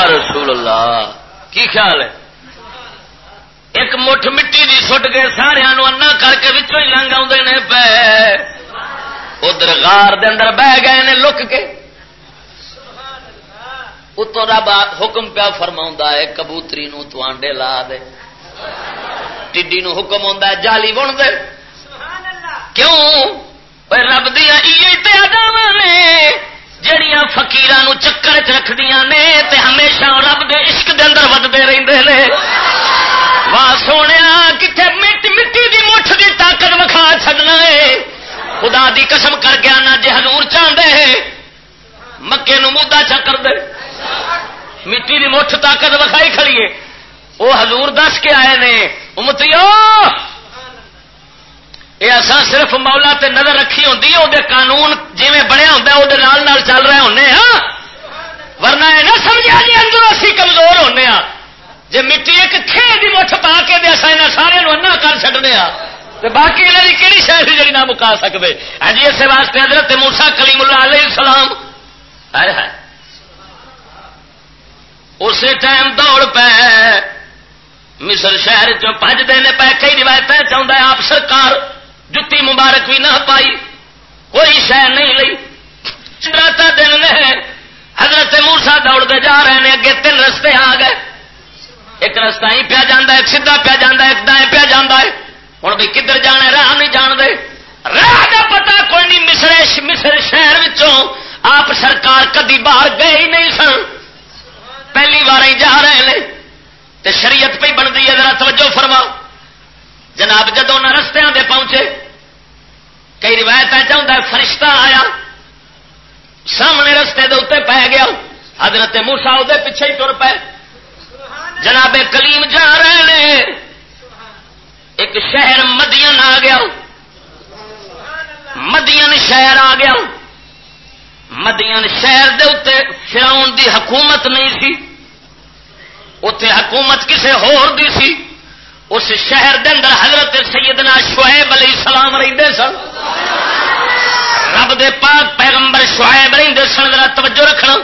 رسول اللہ، کی خیال ہے؟ ایک مٹھ مٹی دی سٹ کے سارا انا کر کے ہی لنگ آدھے پے۔ ادھر غار دے اندر بہ گئے نے لک کے۔ اتو رب حکم پیا فرما ہے، کبوتری نو تو آنڈے لا دے۔ ٹڈی نو حکم آتا ہے، جالی بن دے۔ کیوں؟ رب دیا نے جڑیاں فکیران چکر چ رکھدیا نے، تے ہمیشہ رب دے عشق دے اندر ودتے رہتے ہیں واہ سونے کتنے مٹی مٹی دی مٹھ دی طاقت وکھا چڈنا ہے۔ خدا دی قسم کر کے آنا جی ہزور چاہتے مکے نو چکر دے۔ مٹی کی مٹھ طاقت وکھائی کھڑیے وہ ہزور دس کے آئے نے امتی یہ اصا صرف مولا تے نظر رکھی ہوتی ہے وہ قانون جی بنیا ہوتا وہ چل رہے ہونے ہاں ورنہ یہ نہ سمجھا جی اندر اسی کمزور ہونے ہاں جی مٹی ایک کھے مٹھ پا کے اصا یہاں سارے انا کر چڑنے ہاں باقی یہاں کی کہڑی شہر جی نہ مکا سکتے ہاں جی اس واسطے حضرت موسا کلیم اللہ علیہ السلام۔ اسی ٹائم دوڑ پہ مصر شہر چجتے ہیں پہ کئی روایت چاہتا ہے آپ سرکار جتی مبارک بھی نہ پائی۔ کوئی شہ نہیں لی رات دن نے حضرت موسا دوڑتے جا رہے ہیں اگے تین رستے آ گئے۔ ایک رستہ ہی پیا جا ایک سیدا پیا جا ایک دائیں پیا جا ہے۔ ہوں بھی کدھر جانا راہ نہیں جان دے راہ کا پتا کوئی نہیں، مصر مصر شہر آپ سرکار کدی باہر گئے ہی نہیں سن۔ پہلی بار ہی جا رہے ہیں تے شریعت پہ بنتی ہے، ذرا توجہ فرما جناب جدو نہ رستوں دے پہنچے، کئی روایت چاہتا ہے، فرشتہ آیا، سامنے رستے دے اتنے پی گیا۔ حضرت موسا وہ پیچھے ہی تر پے۔ جناب کلیم جا رہے ہیں ایک شہر مدین آ گیا مدین شہر آ گیا مدین شہر دے اتنے فراؤن دی حکومت نہیں سی۔ اتے حکومت کسے ہور دی سی۔ اس شہر دے اندر حضرت سیدنا شعیب علیہ السلام رہتے سن۔ رب دے پاک پیغمبر شعیب رہتے سن، ذرا توجہ رکھنا۔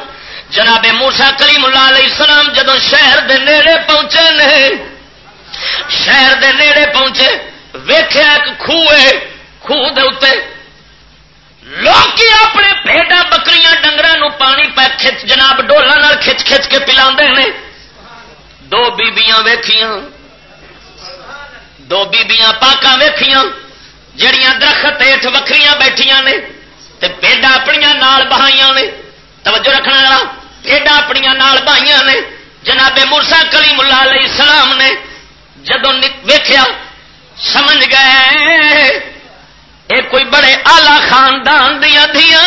جناب موسا کریم اللہ علیہ السلام جدو شہر دے نیڑے پہنچے نہیں شہر دے نیڑے پہنچے ویخیا ایک خوہ خوہ دے لوگ اپنے پیڈا بکریاں ڈنگر پانی پہ کھچ، جناب ڈولا کھچ کھچ کے پلا دو بیبیاں ویخیاں دو بیبیاں پاکاں ویخیاں جڑیاں درخت ہیٹ وکریاں بیٹھیاں نے۔ تے پیڈا اپنی نال بہائیاں نے۔ توجہ رکھنا والا پیڈا اپنی نال بہائیاں نے۔ جناب مرسا کلیم اللہ علیہ السلام نے جدو ویخیا سمجھ گئے۔ اے کوئی بڑے آلہ خاندان دیا دیا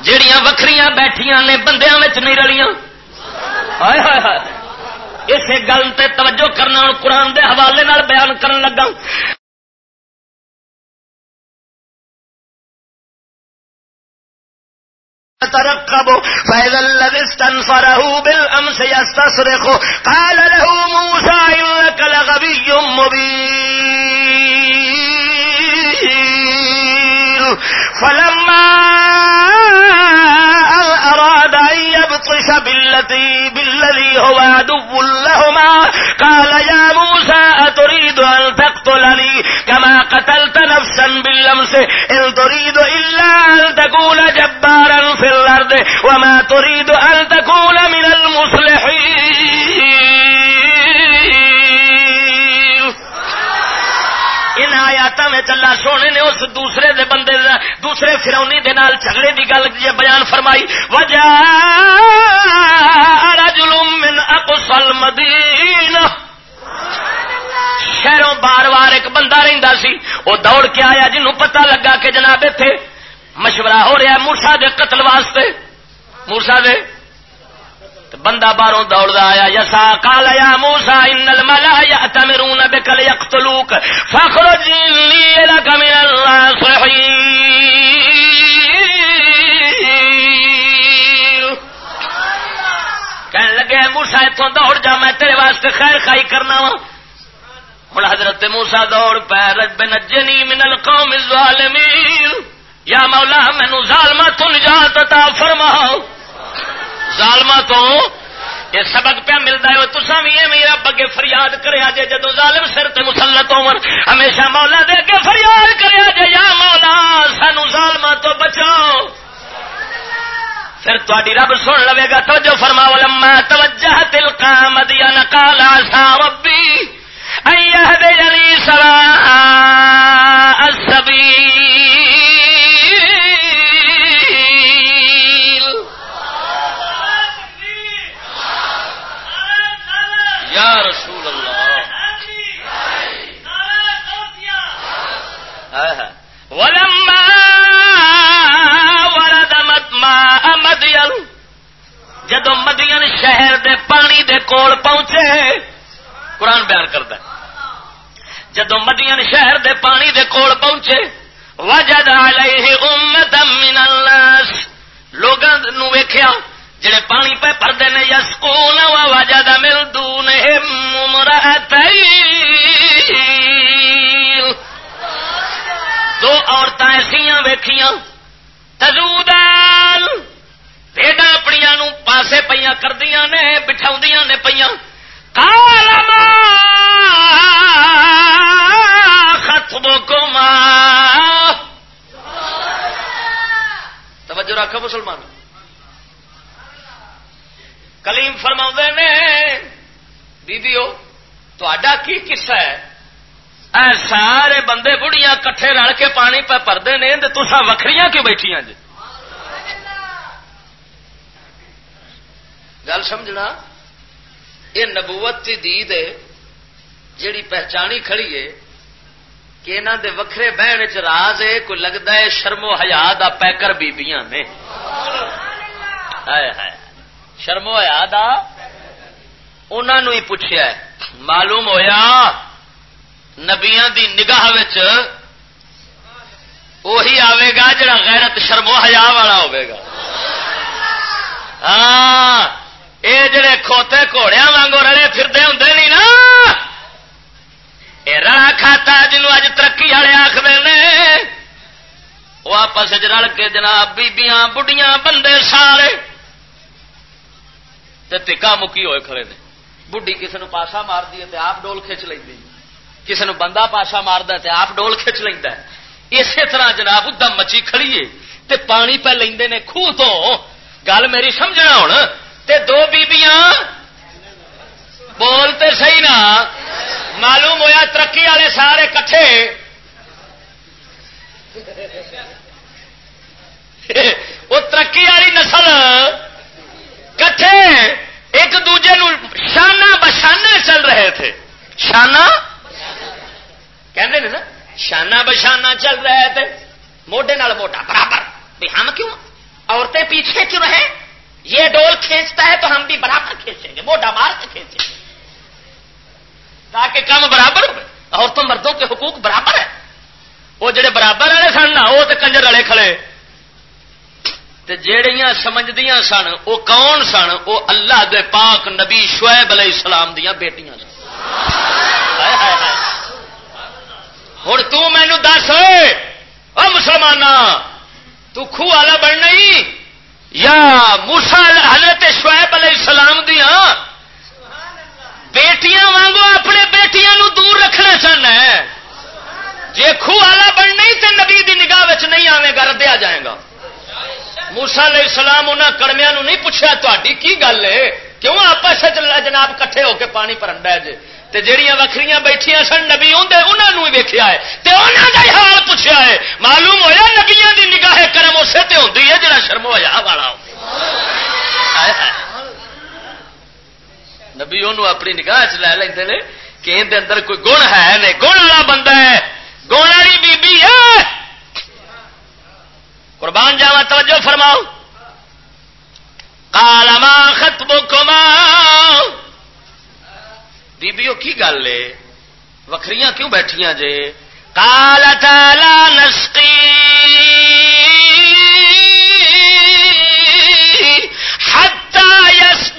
جڑیاں وکھریاں بیٹھیاں نے، بندیاں نہیں رلیاں۔ اسے گل تے توجہ کرنا قرآن دے حوالے بیان کرن لگا ترقب فإذا الذي استنصره بالأمس يستصرخ قال له موسى، إنك لغبي مبين. فلما أراد أن يبطش بالتي بالذي هو عدو لهما. قال، يا موسى، أتريد أن تقتلني كما قتلت نفسا باللمس إن تريد إلا أن تكون جبارا في الأرض. وما تريد أن تكون من المصلحين. آیات اللہ سونے نے اس دوسرے دے بندے دا دوسرے فرونی دے نال جھگڑے دی گل بیان فرمائی۔ وجہ رجل من اقصى المدینہ۔ شہروں بار بار ایک بندہ رہندا سی۔ وہ دوڑ کے آیا جنوں پتہ لگا کہ جناب اتنے مشورہ ہو رہا ہے مورسا دے قتل واسطے۔ مورسا دے بندہ باہروں دوڑتا آیا یسا کالا یا موسا ان ملا یا تمرون بکل یقتلوک فخرج لك من الناصحين کہنے لگے موسا اتوں دوڑ جا، میں تیرے واسطے خیر خائی کرنا وا۔ ہوں حضرت موسا دوڑ پہ رج بنجنی من القوم الظالمین۔ یا مولا مینو ظالما تو نجات عطا فرماؤ۔ ظالما تو یہ سبق پہ ملتا ہے تسا بھی میرا بگے فریاد کرے جے جدو ظالم سر تے مسلط ہو ہمیشہ مولا دے کے فریاد کرے جے، یا مولا، سانو ظالما تو بچاؤ۔ پھر تاری رب سن لوے گا تو جو لما توجہ تل وجد علیہ امتا من الناس. لوگاں نو ویکھیا جڑے پانی پہ پردے نے یس کو وجہ مل دون دو عورتیں ایسا ویخیا تزودال پیڈا اپنی پاسے پہ کردیا نے بٹھا نے پہ کالم ختم کما توجہ رکھو مسلمان کلیم فرما نے بیبیو تا کی قصہ ہے اے سارے بندے بڑھیا کٹھے رل پہ پردے نے تو تسا وکری کیوں بیٹھیا جی؟ گل سمجھنا؟ یہ نبوت کی دید ہے، جیڑی پہچانی کھڑی ہے کہ انہوں دے وکھرے بہن چ راز ہے، کوئی لگتا ہے شرم و حیا دا پیکر بیبیاں نے۔ ہائے ہائے، شرم ہوا دا؟ انہوں ہی پوچھا معلوم ہویا نبیا دی نگاہ وہی آئے گا جڑا غیرت شرم و حیا والا ہوے گا۔ ہاں یہ جڑے کھوتے گھوڑیا وانگو رلے پھرتے ہوں نہیں نا یہ رڑا کھاتا جنوب اج ترقی والے آخر نے وہ آپس رل کے جناب بیبیاں بڑھیاں بندے سارے ٹکا مکی ہوئے کھڑے نے۔ بڈی کسی نے پاسا مار دی آپ ڈول کھچ لینی کسی نے بندہ پاسا مارد آپ ڈول کھچ لینا اسی طرح جناب ادم مچی کھڑیے تے پانی پہ لیندے نے خوہ تو گل میری سمجھنا ہوں تے دو بیبیاں بولتے صحیح نا؟ معلوم ہویا ترقی والے سارے کٹھے؟ وہ ترقی والی نسل کٹھے، ایک دوجے نو شانہ بشانہ چل رہے تھے۔ شانہ؟ کہتے نا؟ شانہ بشانہ چل رہے تھے موڈے نال موٹا برابر۔ بھی ہم کیوں؟ عورتیں پیچھے کیوں رہے یہ ڈول کھینچتا ہے تو ہم بھی برابر کھینچیں گے، موڈا مار کے کھینچیں گے۔ تاکہ کام برابر ہو عورتوں مردوں کے حقوق برابر ہے وہ جڑے برابر والے سن نا، وہ تو کنجر والے کھڑے۔ جیڑیاں سمجھدیاں سن، وہ کون سن؟ وہ اللہ دے پاک نبی شعیب علیہ السلام دیا بیٹیاں سن۔ ہوں تینو دس مسلمان تخو والا بننا یا موسا حضرت شعیب علیہ السلام دیا بیٹیاں وانگو اپنے بیٹیاں نو دور رکھنا چاہنا ہے۔ جی خو والا بننا تو نبی دی نگاہ نہیں آئے گا، ردیا جائے گا۔ موسا علیہ السلام انہوں کڑمیا نہیں پوچھا تاری کی گل ہے؟ کیوں آپس جناب کٹھے ہو کے پانی پرنڈا جی جہیا وکری بیٹھیا سن، نبی انہوں ہی ویکیا ہے۔ تے انہوں کا ہی حال پوچھا ہے۔ معلوم ہوا نبیا کی نگاہ کرم اسے تے ہوتی ہے جڑا شرم ہوا والا نبی انہوں اپنی نگاہ چ لے لیں کہ اندر اندر کوئی گن ہے نہیں۔ گن والا بندہ ہے۔ گن والی بی ہے۔ قربان جاوا توجہ فرماؤ۔ کالما ختم کما بیبیو کی گل ہے؟ وکری کیوں بیٹھیا جے؟ کال تالا نسکی ہتا یس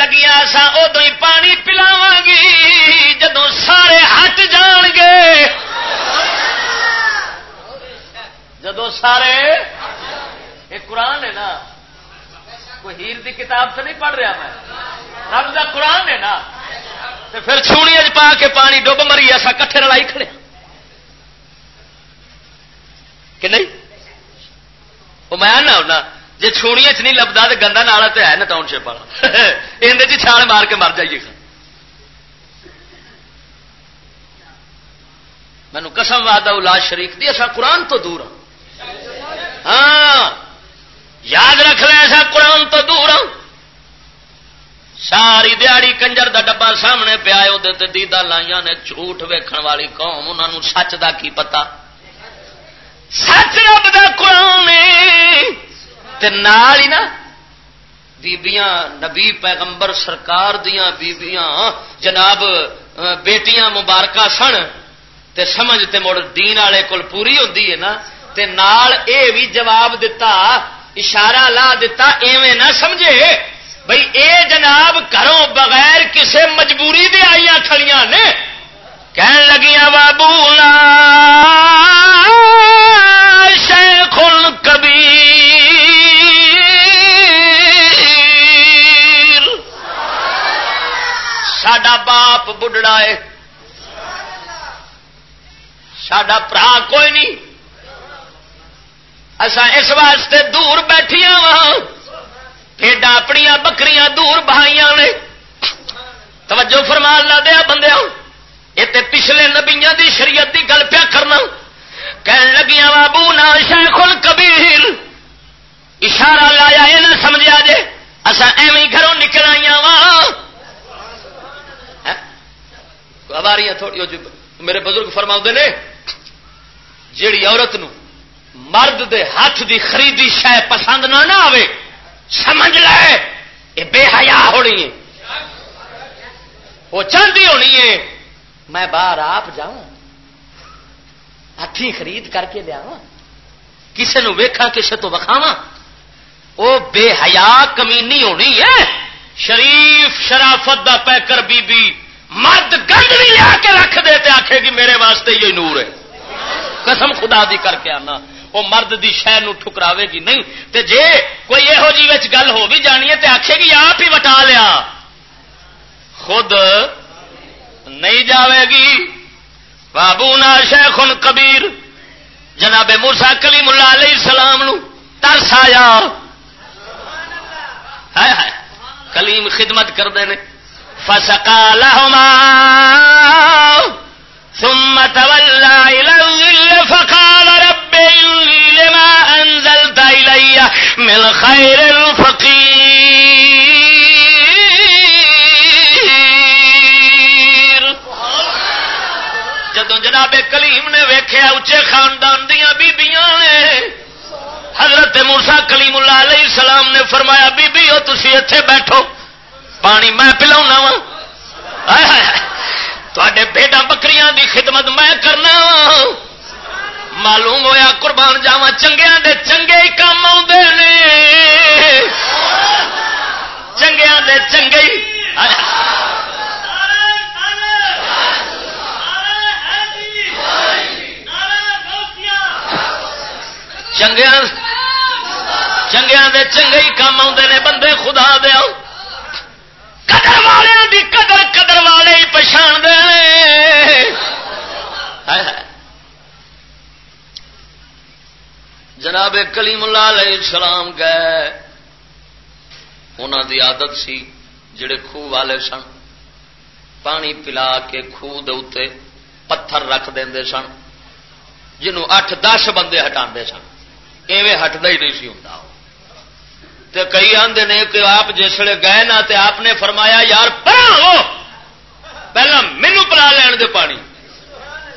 لگیا سا ادو ہی پانی پلاو گی جدو سارے ہٹ جان گے جدو سارے یہ قرآن ہے نا کوئی ہیر دی کتاب سے نہیں پڑھ رہا میں؟ رب کا قرآن ہے نا؟ تو پھر چھونی پا کے پانی ڈب مری، ایسا کٹھے لڑائی کھڑے۔ کہ نہیں؟ وہ میں آنا ہونا جی چھونی چ نہیں لبدا تو گندا نالا تو ہے نا ٹاؤن شپ والا اندر چھال مار کے مر جائیے۔ مینو قسم واد اولاد شریف دی اصا قرآن تو دور ہاں۔ ہاں۔ یاد رکھ لیں ایسا قرآن تو دور ساری دیہڑی کنجر دا ڈبا سامنے پیا دیدا لائیا نے جھوٹ ویکھن والی قوم انہوں سچ دا کی پتا سچ رب دا قرآن نال ہی نا، بیبیاں، نبی پیغمبر سرکار دیاں بیبیاں، جناب بیٹیاں مبارکہ سن۔ تے سمجھ تے مڑ دین والے کول پوری ہوتی ہے نا۔ تے نال اے بھی جواب دتا اشارہ لا دتا، ایویں نہ سمجھے۔ بھائی اے جناب، گھروں بغیر کسے مجبوری دے آئی کھڑیاں نے۔ کہن لگیاں، بابو شیخ کبیر ساڈا باپ بڑھڑا ہے۔ ساڈا برا کوئی نہیں۔ اسا اس واسطے دور بیٹھیا وا پھیڈا اپنی بکریاں دور بہائی نے۔ توجہ فرمان لا دیا بندے یہ پچھلے نبیا دی شریعت دی گل پیا کرنا۔ کہن لگیا بابو نا شیخ کبیر اشارہ لایا، یہ نہ سمجھا جے۔ اصا ایویں گھروں نکل آئی وا ہاں؟ تھوڑی میرے بزرگ فرما نے، جیڑی عورت نو مرد دے ہاتھ دی خریدی شہ پسند نہ نہ آئے سمجھ لے یہ بے حیا ہونی ہے۔ وہ چاہتی ہونی ہے۔ میں باہر آپ جاؤں ہاتھی خرید کر کے لیا کسی نو ویکھا کسی تو وکھاوا وہ بے حیا کمینی ہونی ہے۔ شریف شرافت دا پیکر بی بی مرد گند بھی لیا کے رکھ دے تے آخے گی میرے واسطے یہ نور ہے۔ قسم خدا دی کر کے آنا۔ وہ مرد دی شہ ٹھکراوے گی۔ نہیں، تے جے کوئی یہو جی گل ہو بھی جانی ہے تے آخے گی آپ ہی وٹا لیا۔ خود نہیں جاوے گی۔ بابو نا شیخ کبیر، جناب موسا کلی ملا علیہ السلام نو ترس آیا۔ کلیم خدمت کرتے ہیں فسکا لہما۔ ثم تولى إلى الظل فقال رب إني لما أنزلت إلي من خير الفقير جدو جناب کلیم نے ویخیا اچے خاندان دیا بیبیاں نے، حضرت مرسا کلیم اللہ علیہ السلام نے فرمایا، بیبی ہو تھی اتے بیٹھو، پانی میں پلا وا۔ تے بیٹا بکریاں دی خدمت میں کرنا معلوم ہویا قربان جاوا چنگیا دے چنگے کام آدھے چنگیا دے چنگے چنگیا چنگیا دے چنگے کام آتے نے بندے خدا دیا قدر والے دی قدر قدر والے ہی پچھان دے. جناب کلیم اللہ علیہ السلام گئے. انہوں دی عادت سی جڑے خوہ والے سن. پانی پلا کے خوہ دے پتھر رکھ دے سن جنوں اٹھ دس بندے ہٹا سن، ایویں ہٹتا ہی نہیں سی ہوں تے کئی آدھے نے کہ آپ جسے گئے نا تے آپ نے فرمایا، یار پڑھو پہلا مینو پلا لین دے پانی۔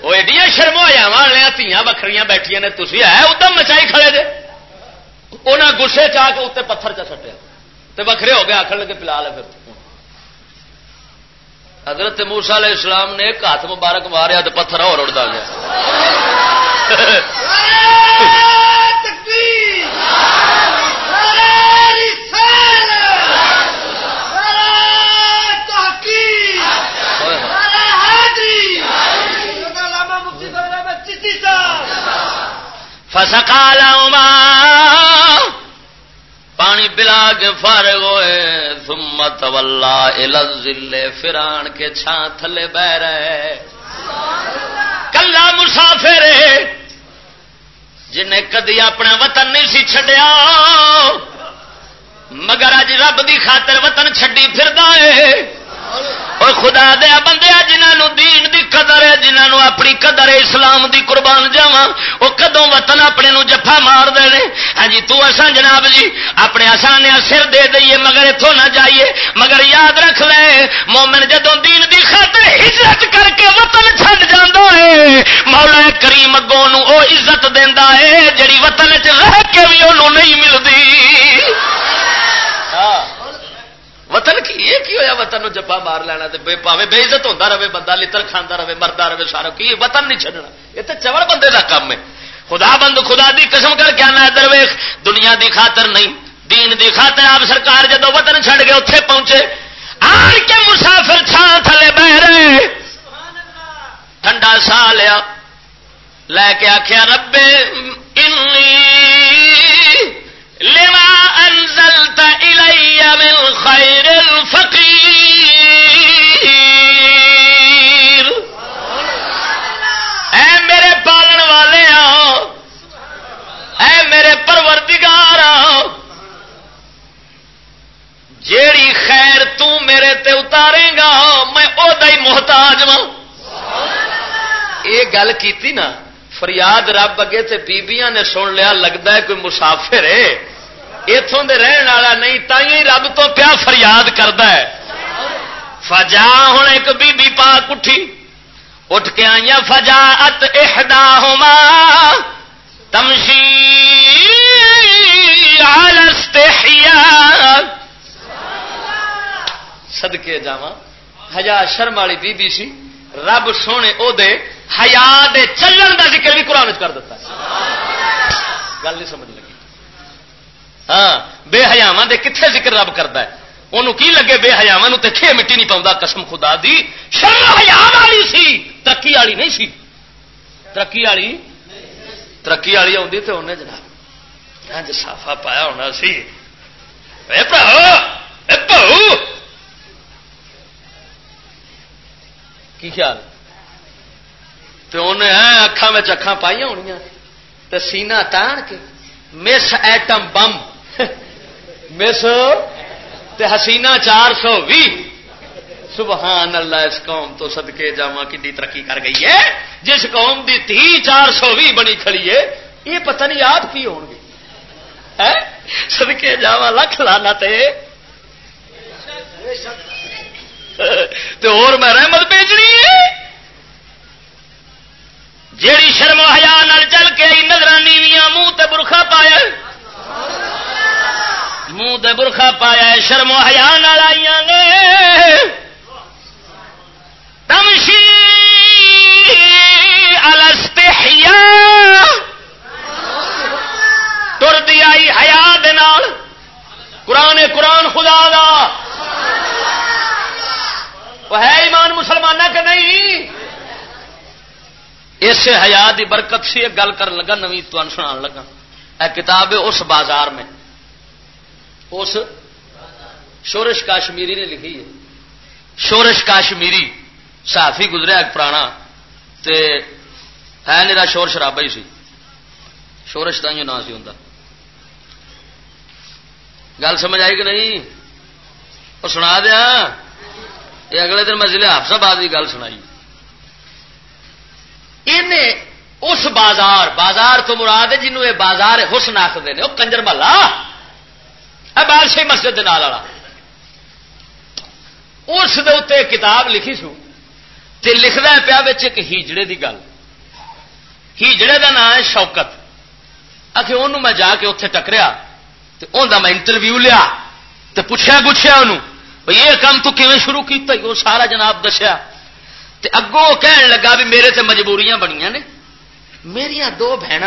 وہ ایڈیا شرم ہو جا والے تیاں بکری بیٹھیا نے تھی ہے ادم مچائی کھڑے دے؟ انہیں گسے چاہ کے اتنے پتھر چ سٹیا۔ تو بکھرے ہو گئے آخر لگے، پلا لے پھر حضرت موسا علیہ السلام نے ایک ہاتھ مبارک ماریا تو پتھر اور اڑتا گیا۔ تکبیر! فسکا پانی پلا کے فارغ ہوئے سمت ولہ الزلے فران کے چھان تھلے بہ رہے۔ کلا مسافر جن کدی اپنا وطن نہیں سی چڈیا مگر اج رب دی خاطر وطن چڈی پھر اور خدا دیا بندے جنہوں دین دی قدر ہے جنہوں اپنی قدر ہے، اسلام دی قربان جاوا وہ کدو وطن اپنے نو جفا مار دے ہاں جی تو اساں جناب جی اپنے آسان سر دے دئیے، مگر اتوں نہ جائیے۔ مگر یاد رکھ لے، مومن جدو دین دی خاطر ہجرت کر کے وطن چھڈ جانا ہے، مولا کریم اگوں وہ عزت دینا ہے، جڑی وطن چ رہ کے بھی انہوں نہیں ملتی ہاں۔ وطن کی یہ کی ہویا وطن جپا مار لینا پاوے بے عزت ہوتا رہے، بندہ لڑ کھانا رہے، مردا رہے سارا۔ کی وطن نہیں چڈنا یہ تو چوڑ بندے کا کام ہے۔ خدا بند خدا دی قسم کر کے آنا درویش دنیا دی خاطر نہیں، دین دی خاطر آپ سرکار جدو وطن چھڑ گئے اتے پہنچے۔ آن کے مسافر چھان تھلے بہ رہے۔ ٹھنڈا سا لیا۔ لے کے آخیا ربے انی لما انزلت الی من خیر الفقیر اے میرے پالن والے آؤ، اے میرے پروردگار آؤ، جیڑی خیر تو میرے تے اتارے گا، میں او دائی محتاج ہوں یہ گل کیتی نا، فریاد رب اگے تے بیبیاں نے سن لیا لگتا ہے کوئی مسافر ہے۔ اتوں دے رہن والا نہیں تھی رب تو پیا فریاد کرتا ہے۔ فجا ہوں ایک بی بی پاک اٹھی۔ اٹھ کے آئی فجا ات احدا ہوما تمشی سدکے جا ہزار شرم والی بی بی سی۔ رب سونے او دے ہیا چلن کا ذکر بھی قرآن کر دیتا گل نہیں سمجھ لگی۔ ہاں بے حیاوا دے کتنے ذکر رب کرتا ہے؟ انہوں کی لگے بے حیاوا تے کھے مٹی نہیں پاؤں قسم خدا دی، شرم حیا والی سی، ترقی والی نہیں سی۔ ترقی والی؟ ترقی والی آتی تو انہیں جناب سافا پایا ہونا سی۔ کی خیال؟ تو انہیں اکھان میں اکھان پائی ہونی تو سینا تان کے مس ایٹم بم۔ مس حسینہ چار سو بھی سبحان اللہ، اس قوم تو سدکے جا کی ترقی کر گئی ہے۔ جس قوم دی تھی چار سو بھی بنی کھڑی ہے، یہ پتہ نہیں آپ کی ہو گے۔ سدکے جا لکھ لانا تے۔ اور میں رحمت بیچنی جیڑی شرم حیا چل کے آئی نظر نیویاں منہ تے برخا پایا۔ منہ دے برخا پایا شرم حیا آئیاں گے۔ تمشی الستحیا تر دی آئی حیا دے نال۔ قرآن قرآن خدا دا۔ وہ ہے ایمان مسلمان کہ نہیں؟ اس حیا دی برکت سے گل کر لگا نویں تن سنان لگا۔ اے کتاب اس بازار میں۔ اس شورش کاشمیری نے لکھی ہے۔ شورش کاشمیری، صحافی گزرا ایک پرانا، تے ہے میرا شور شرابا ہی سی۔ شورش کا نام سی ہوں گل سمجھ آئی کہ نہیں؟ وہ سنا دیا۔ یہ اگلے دن میں ضلع حافظ آباد کی گل سنائی۔ اس بازار بازار تو مراد ہے جنوب یہ بازار حسن آخر ہیں وہ کنجر محلہ۔ بادشاہی مسجد والا۔ اس کتاب لکھی سو، تے لکھنا پیا ایک ہیجڑے دی گل۔ ہیجڑے دا نام ہے شوکت۔ آخر انہوں میں جا کے اتنے ٹکریا انہوں میں انٹرویو لیا تو پوچھا پوچھا انہوں بھائی یہ کام تو کیون شروع کیتا؟ وہ سارا جناب دسیا۔ تے اگوں کہن لگا بھی میرے تے مجبوریاں بنیا نے۔ میرا دو بہن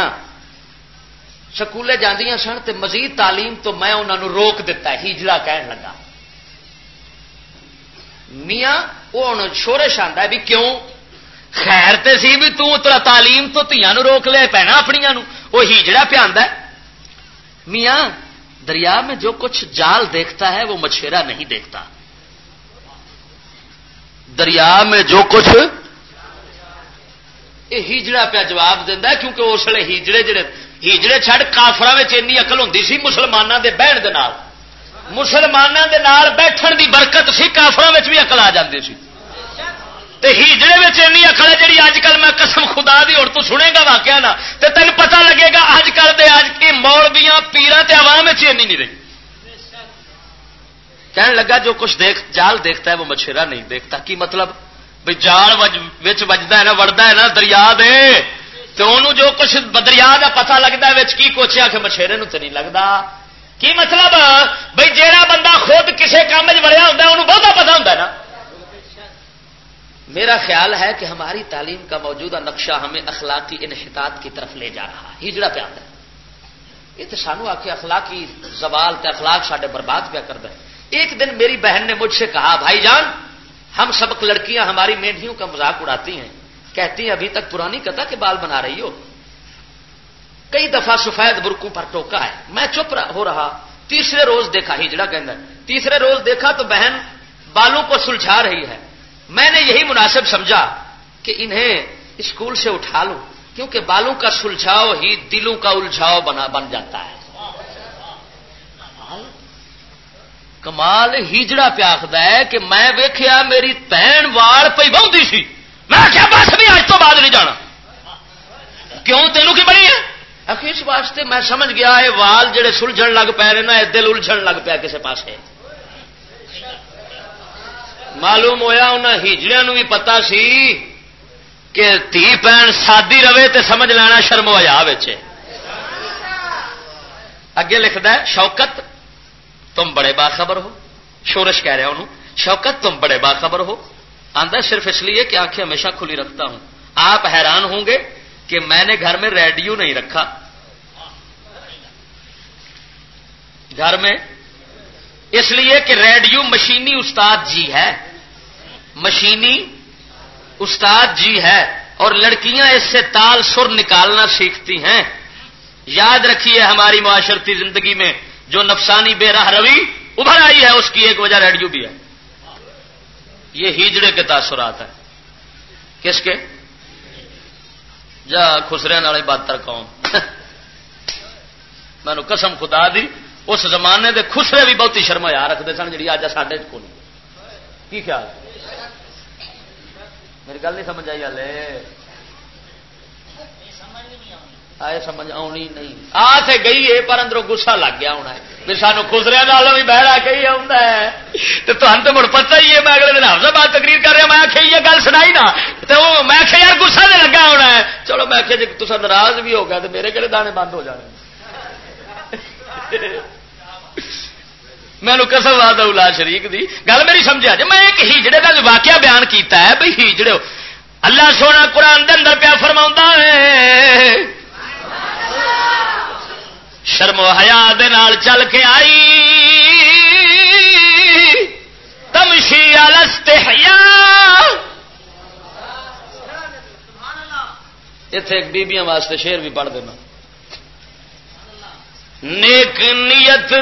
سکولے جاندیاں سن تے مزید تعلیم تو میں انہوں نے روک دیتا ہے ہیجڑا کہن لگا۔ میاں وہ ہوں شورش آتا بھی کیوں؟ خیر تے سی بھی ترا تعلیم تو تیا روک لیا پینا اپنی وہ ہیجڑا پیا میاں، دریا میں جو کچھ جال دیکھتا ہے، وہ مچھیرا نہیں دیکھتا۔ دریا میں جو کچھ یہ ہیجڑا پیا جواب دینا کیونکہ اس لیے ہیجڑے جڑے ہیجڑے چڑھ کافر اقل ہوں سی مسلمانوں کے بہن دے نال۔ مسلمانوں دے نال بیٹھن دی برکت سی کافر بھی اقل آ جاتی سی۔ ہیجڑے میں این اکل ہے جی اج کل میں قسم خدا دی اور تو سنے گا واقعہ نا۔ تو تین پتا لگے گا اج کل دے اج کی مولویاں پیرا تے عوام میں نہیں رہی۔ کہنے لگا جو کچھ دیکھ، جال دیکھتا ہے، وہ مچھیرا نہیں دیکھتا۔ کی مطلب؟ بھائی جال وجدا ہے نا وڑتا ہے نا، دریا دے۔ تو انہوں جو کچھ دریا کا پتا لگتا ہے کی کچھ آ کے مچھیرے تو نہیں لگتا کی مطلب؟ بھائی جہاں بندہ خود کسی کام چڑیا ہوتا انہوں بہت پتا ہوتا ہے نا۔ میرا خیال ہے کہ ہماری تعلیم کا موجودہ نقشہ ہمیں اخلاقی انحطاط کی طرف لے جا رہا ہے۔ ہجڑا پہ آتا ہے۔ یہ تو سانو آ کے اخلاقی زوال تے اخلاق ساڈے برباد پیا کر دے ایک دن میری بہن نے مجھ سے کہا، بھائی جان، ہم سبق لڑکیاں ہماری مینڈیوں کا مذاق اڑاتی ہیں۔ کہتی ہیں ابھی تک پرانی کتا کے بال بنا رہی ہو۔ کئی دفعہ سفید برکوں پر ٹوکا ہے۔ میں چپ ہو رہا۔ تیسرے روز دیکھا، ہجڑا کہ تیسرے روز دیکھا تو بہن بالوں کو سلجھا رہی ہے۔ میں نے یہی مناسب سمجھا کہ انہیں اسکول سے اٹھا لوں، کیونکہ بالوں کا سلجھاؤ ہی دلوں کا الجھاؤ بنا بن جاتا ہے۔ کمال؟ ہیجڑا پیاخد ہے کہ میں ویخیا میری تین وال پی بہتی سی۔ میں کیا بس بھی اج تو بعد نہیں جانا۔ کیوں تینوں کی بڑی ہے؟ اس واسطے میں سمجھ گیا، یہ وال جڑے سلجھن لگ پے رہے نا دل الجھن لگ پیا کسی پاس معلوم ہوا انہوں ہیجڑیا بھی پتا سی کہ تھی پین سادی رہے تو سمجھ لینا شرم ہوا بچے اگے لکھتا ہے، شوکت، تم بڑے باخبر ہو۔ شورش کہہ رہا انہوں، شوکت، تم بڑے باخبر ہو۔ آتا صرف اس لیے کہ آنکھیں ہمیشہ کھلی رکھتا ہوں۔ آپ حیران ہوں گے کہ میں نے گھر میں ریڈیو نہیں رکھا۔ گھر میں۔ اس لیے کہ ریڈیو مشینی استاد جی ہے۔ مشینی استاد جی ہے۔ اور لڑکیاں اس سے تال سر نکالنا سیکھتی ہیں۔ یاد رکھیے ہماری معاشرتی زندگی میں جو نفسانی بے راہ روی ابھر آئی ہے، اس کی ایک وجہ ریڈیو بھی ہے۔ یہ ہیجڑے کے تاثرات ہیں۔ کس کے؟ جا خسرے والی بات تر قوم۔ میں قسم خدا دی، اس زمانے دے خسرے بھی بہت ہی شرما رکھتے سن جی آج ساڈے کو کی خیال؟ میری گل نہیں سمجھ آئی ہلے آئے سمجھ آنی نہیں۔ آ سے گئی ہے پر اندروں گسا لگ گیا ہونا ہے۔ بھی سانو خسرے نال بھی بہرا کہی آتا ہے۔ تو تمہیں تو مڑ پتا ہی ہے میں اگلے دن حافظ بات تقریر کر رہا میں آخیا یہ گل سنائی نا۔ تو میں آخیا یار گسا دے لگا ہونا ہے۔ چلو میں آخیا جی تصا ناراض بھی ہو گیا تو میرے کہڑے دانے بند ہو جانے میں کسم لا دولا شریک دی۔ گل میری سمجھا جی؟ میں ایک ہیجڑے کا واقعہ بیان کیتا ہے۔ بھائی ہیجڑے اللہ سونا قرآن دے اندر پیا فرما ہے۔ شرم و حیا چل کے آئی۔ تمشی الستحیا اتے ایک بیبیاں واسطے شیر بھی پڑھ دینا۔ نیک نیت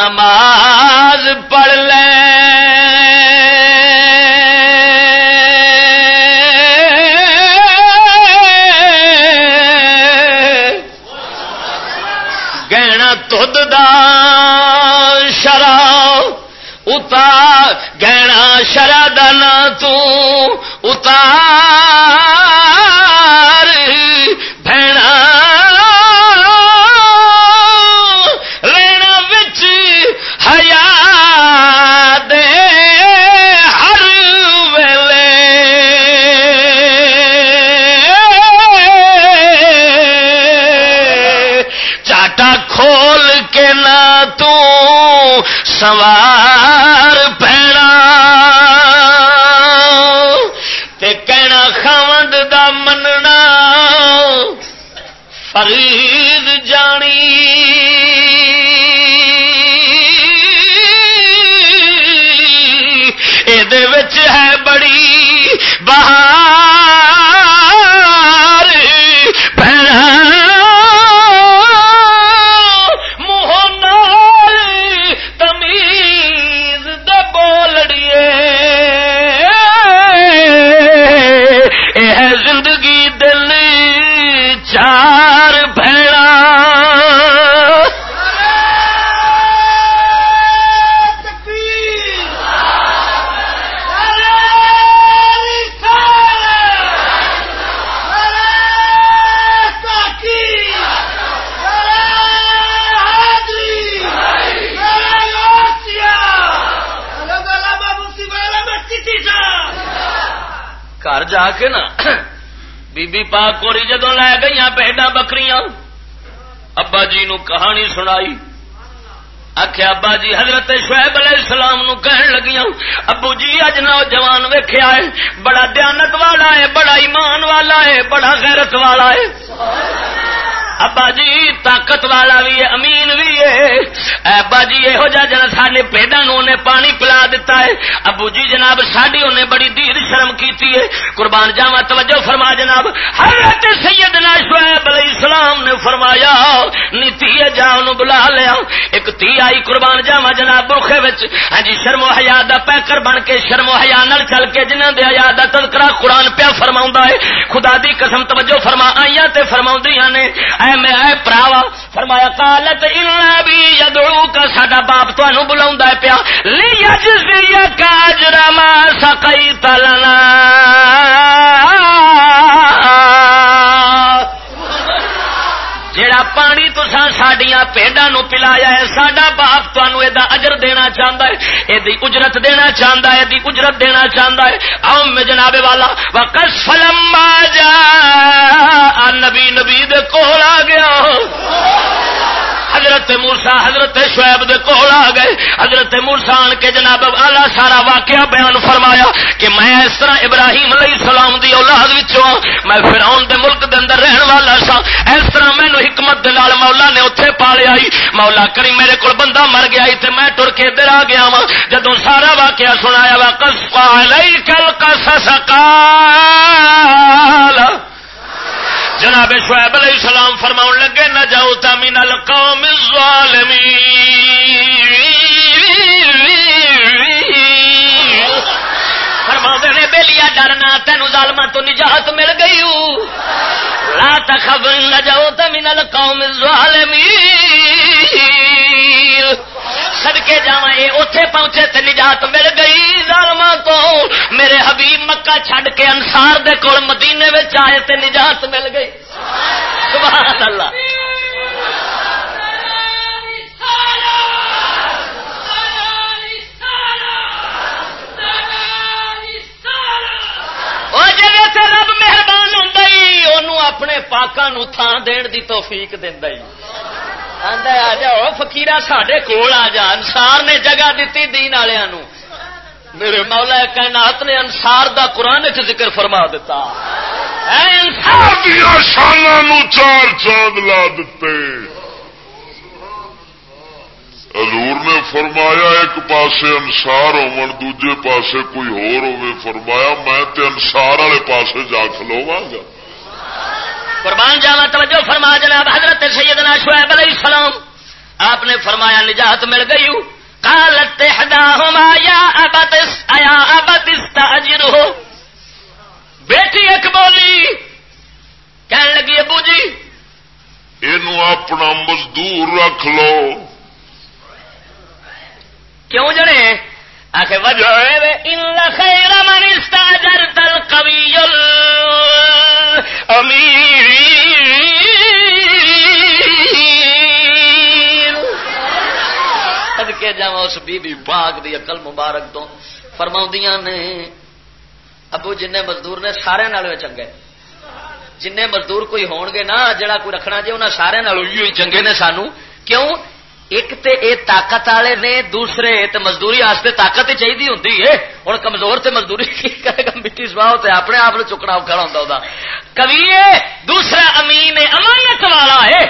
نماز پڑھ لے۔ گہنا دا شرا اتا گہنا شرا دنا تار سوار پیڑا تے کہنا خاوند دا مننا فرید جانی یہ ہے بڑی بہار بی پاک کوری جدو لے گئی پیڈا بکریاں، ابا جی نو کہانی سنائی۔ آخیا ابا جی حضرت شعیب علیہ السلام نو کہن لگیاں، ابو جی اج نوجوان ویخیا ہے، بڑا دیانت والا ہے، بڑا ایمان والا ہے، بڑا غیرت والا ہے۔ ابا جی طاقت والا بھی ہے، امین بھی ہے۔ ابا جی یہو جا جنا سارے پیڈا نو پانی پلا دیتا ہے۔ ابو جی جناب ساری انہیں بڑی دید شرم کیتی ہے۔ قربان جاوا توجہ فرما جناب۔ حضرت سیدنا شعیب علیہ السلام نے فرمایا، نیتی جا ان بلا لیا۔ ایک تی آئی قربان جاوا جناب بوکھے وچ۔ ہاں جی شرم و حیا دا پیکر بن کے شرم و حیا نال چل کے جنہاں دے حیا دا تذکرہ قرآن پیا فرماوندا ہے۔ خدا دی قسم، توجہ فرما، آئیاں تے فرماوندیاں نے۔ اے میں اے پراوا۔ فرمایا، قالت الا بی یدعو کا ساڈا باپ تانوں بلاوندا ہے پیا۔ لیا جس اجر ما سقیت لنا۔ جیڑا پانی تسا سڈیا پیڈا نو پلایا ہے سڈا باپ تمہوں یہ اجر دینا چاہتا ہے یہ اجرت دینا چاہتا ہے یہ اجرت دینا چاہتا ہے۔ آؤ میں جناب والا فلم جا نبی نبی دے کول آ گیا۔ حضرت مورسا حضرت شعیب دے کول آ گئے۔ حضرت مورسا آن کے جناب آلہ سارا واقعہ بیان فرمایا کہ میں اس طرح ابراہیم علیہ السلام دی اولاد وچوں میں فرعون دے ملک دے اندر رہن والا سا اس طرح مینو حکمت دے نال مولا نے اوتھے پالیا ہی۔ مولا کری میرے کول بندہ مر گیا ہی تے میں ٹر کے ادھر آ گیا وا جدوں سارا واقعہ سنایا وا قص علیک القصص قال۔ جناب شعیب علیہ السلام فرما لگے، نہ جاؤ تمین القوم الظالمین۔ فرما نے بےلیا ڈرنا تین ظالما تو نجات مل گئی۔ لا تخف، نہ جاؤ تمین القوم الظالمین۔ سدکے جا اتے پہنچے تے نجات مل گئی۔ ظالما تو میرے حبیب مکہ چھڈ کے انسار دے کول مدینے آئے تے نجات مل گئی۔ سبحان اللہ۔ جگہ رب مہربان ہوں اپنے پاکوں تھان دن کی توفیق دینا آ جاؤ فکیر سڈے کول آ جا انسار نے جگہ دیتی دین والوں میرے مولا کائنات نے انسار دا قرآن چ ذکر فرما دیتا شانہ چار چاند لا دیتے حضور نے فرمایا ایک پاسے انسار ہو دوجے پاسے کوئی ہور ہوے فرمایا میں تے انسار والے پاسے جا کھلوا گا قربان جاوا توجہ فرما جناب حضرت سیدنا شعیب علیہ السلام آپ نے فرمایا نجات مل گئی۔ قالت احداهما یا ابت یا ابت استاجره بیٹی ایک بولی۔ کہنے لگی ابو جی یہ اپنا مزدور رکھ لو۔ کیوں جڑے؟ آخر وجہ ان خیر من استاجرت القوی الامیر کے جا اس بی بی پاک دی عقل مبارک تو فرما نے ابو جن مزدور نے سارے نال چنگے۔ جن مزدور کوئی ہون گے نا جڑا کوئی رکھنا جی انہیں سارے چنگے نے سانو۔ کیوں؟ ایک تے اے طاقت والے نے، دوسرے تے مزدوری واسطے طاقت ہی چاہیے ہوں ہوں کمزور تے مزدوری کی کرے گا، مٹی سواہ تے اپنے آپ نے چکنا اوکھا ہوتا کبھی دوسرا امین امانت والا ہے۔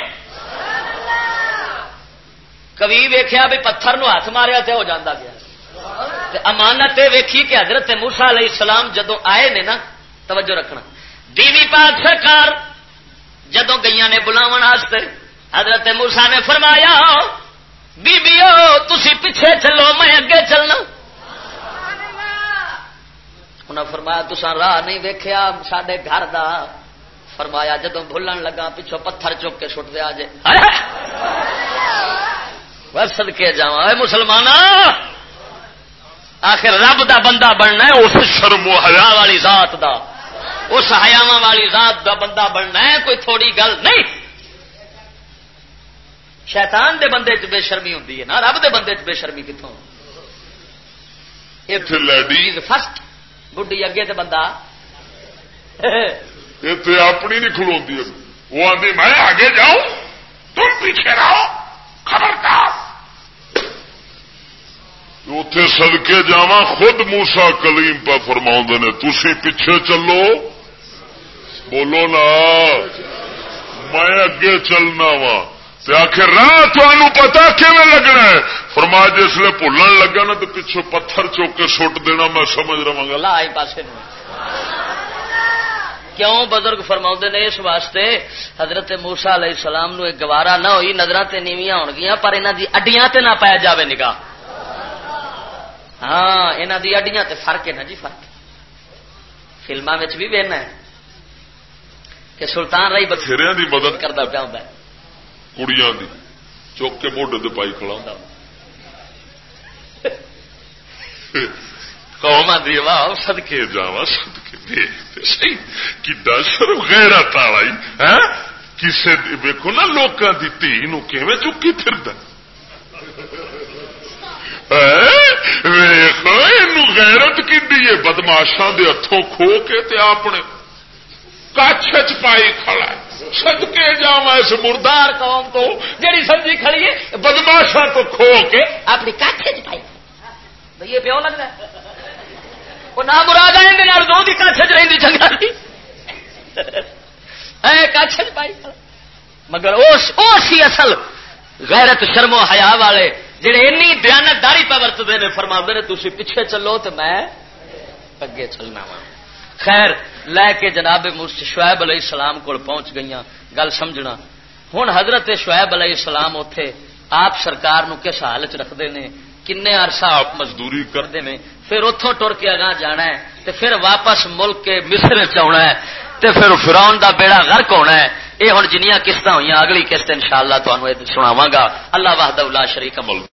کبھی ویخیا بھی پتھر نو ہاتھ ماریا تے ہو جانا گیا۔ امانت ویکھی کہ حضرت موسا علیہ السلام جدو آئے نے نا، توجہ رکھنا۔ بیوی پاک سرکار جدو گئی نے بلاو حضرت موسا نے فرمایا بیبیو، تسی پیچھے چلو، میں اگے چلنا۔ انہیں فرمایا تسا راہ نہیں ویکیا سڈے گھر دا۔ فرمایا جدو بھولن لگا پچھو پتھر چک کے سٹ دیا جے۔ سد کے جا مسلمان آخر رب دا بندہ بننا ہے، اس شرم و حیا والی ذات دا۔ اس حیاوا والی ذات دا بندہ بننا ہے، کوئی تھوڑی گل نہیں۔ شیطان دے بندے چ بے شرمی ہوں نا رب دے بندے چ بے شرمی کتوں فسٹ بڈی اگے تے بندہ۔ اپنی نہیں کھلو وہ آدھی میں آگے جاؤں تم پیچھے رہو خبردار۔ اتے سدکے جا خود موسا کلیم پہ فرما نے تھی پیچھے چلو۔ بولو نا میں اگے چلنا وا آخر راہ تمہوں پتا کیون لگنا ہے؟ فرما جسے بھولن لگا نا تو پچھو پتھر چوک کے سٹ دینا میں سمجھ رہا گا۔ لا پاسے کیوں بزرگ فرما نے اس واسطے؟ حضرت موسا علیہ السلام نو ایک گوارا نہ ہوئی نظر تے نیویاں ہو گیا پر انہوں دی اڈیاں تے نہ پایا جاوے نگاہ۔ ہاں انہوں دی اڈیاں تے فرق ہے نا جی فرق۔ فلما بھی بہنا ہے کہ سلطان رائی بتھیرے دی مدد کرتا پیا ہوں کڑیاں دی چوک کے موڈے تے پائی کھڑا قوم آدھی واہ سدکے جا سدکے دیکھتے سی کڈا شرم غیرت والا ہاں؟ کسے ویکو نا لوکاں دی تھی نو چکی پھردا ویخو غیرت کی بدماشا دے ہاتھوں کھو کے تے اپنے کچھ پائی کھڑا سد کے جا اس مردار قوم تو جڑی سبزی کھڑی ہے بدماشا تو کھو کے اپنی کچھ پائی بھائی پیو لگتا وہ نہ مراد آئے دو کی کچھ رہی چنگا کچھ پائی مگر وہ سی اصل غیرت، شرم و حیا والے جڑے اینی دیانت داری پہ ورتتے ہیں فرما نے تھی پیچھے چلو تو میں اگے چلنا وا۔ خیر، لے کے جناب شعیب علیہ السلام کو پہنچ گئی گل سمجھنا۔ ہوں حضرت شعیب علیہ السلام اتے آپ سرکار نو کس حالت رکھتے ہیں کن عرصہ مزدوری کرتے ہیں پھر اتوں ٹر کے اگاں جانا ہے، تے پھر واپس ملک کے مصر چنا ہے، تے پھر فراؤن دا بیڑا غرق ہونا ہے۔ یہ ہوں جنیاں قسط ہوئی اگلی قسط ان شاء اللہ تمہیں سناوا گا۔ اللہ واہد اللہ شریک ملک۔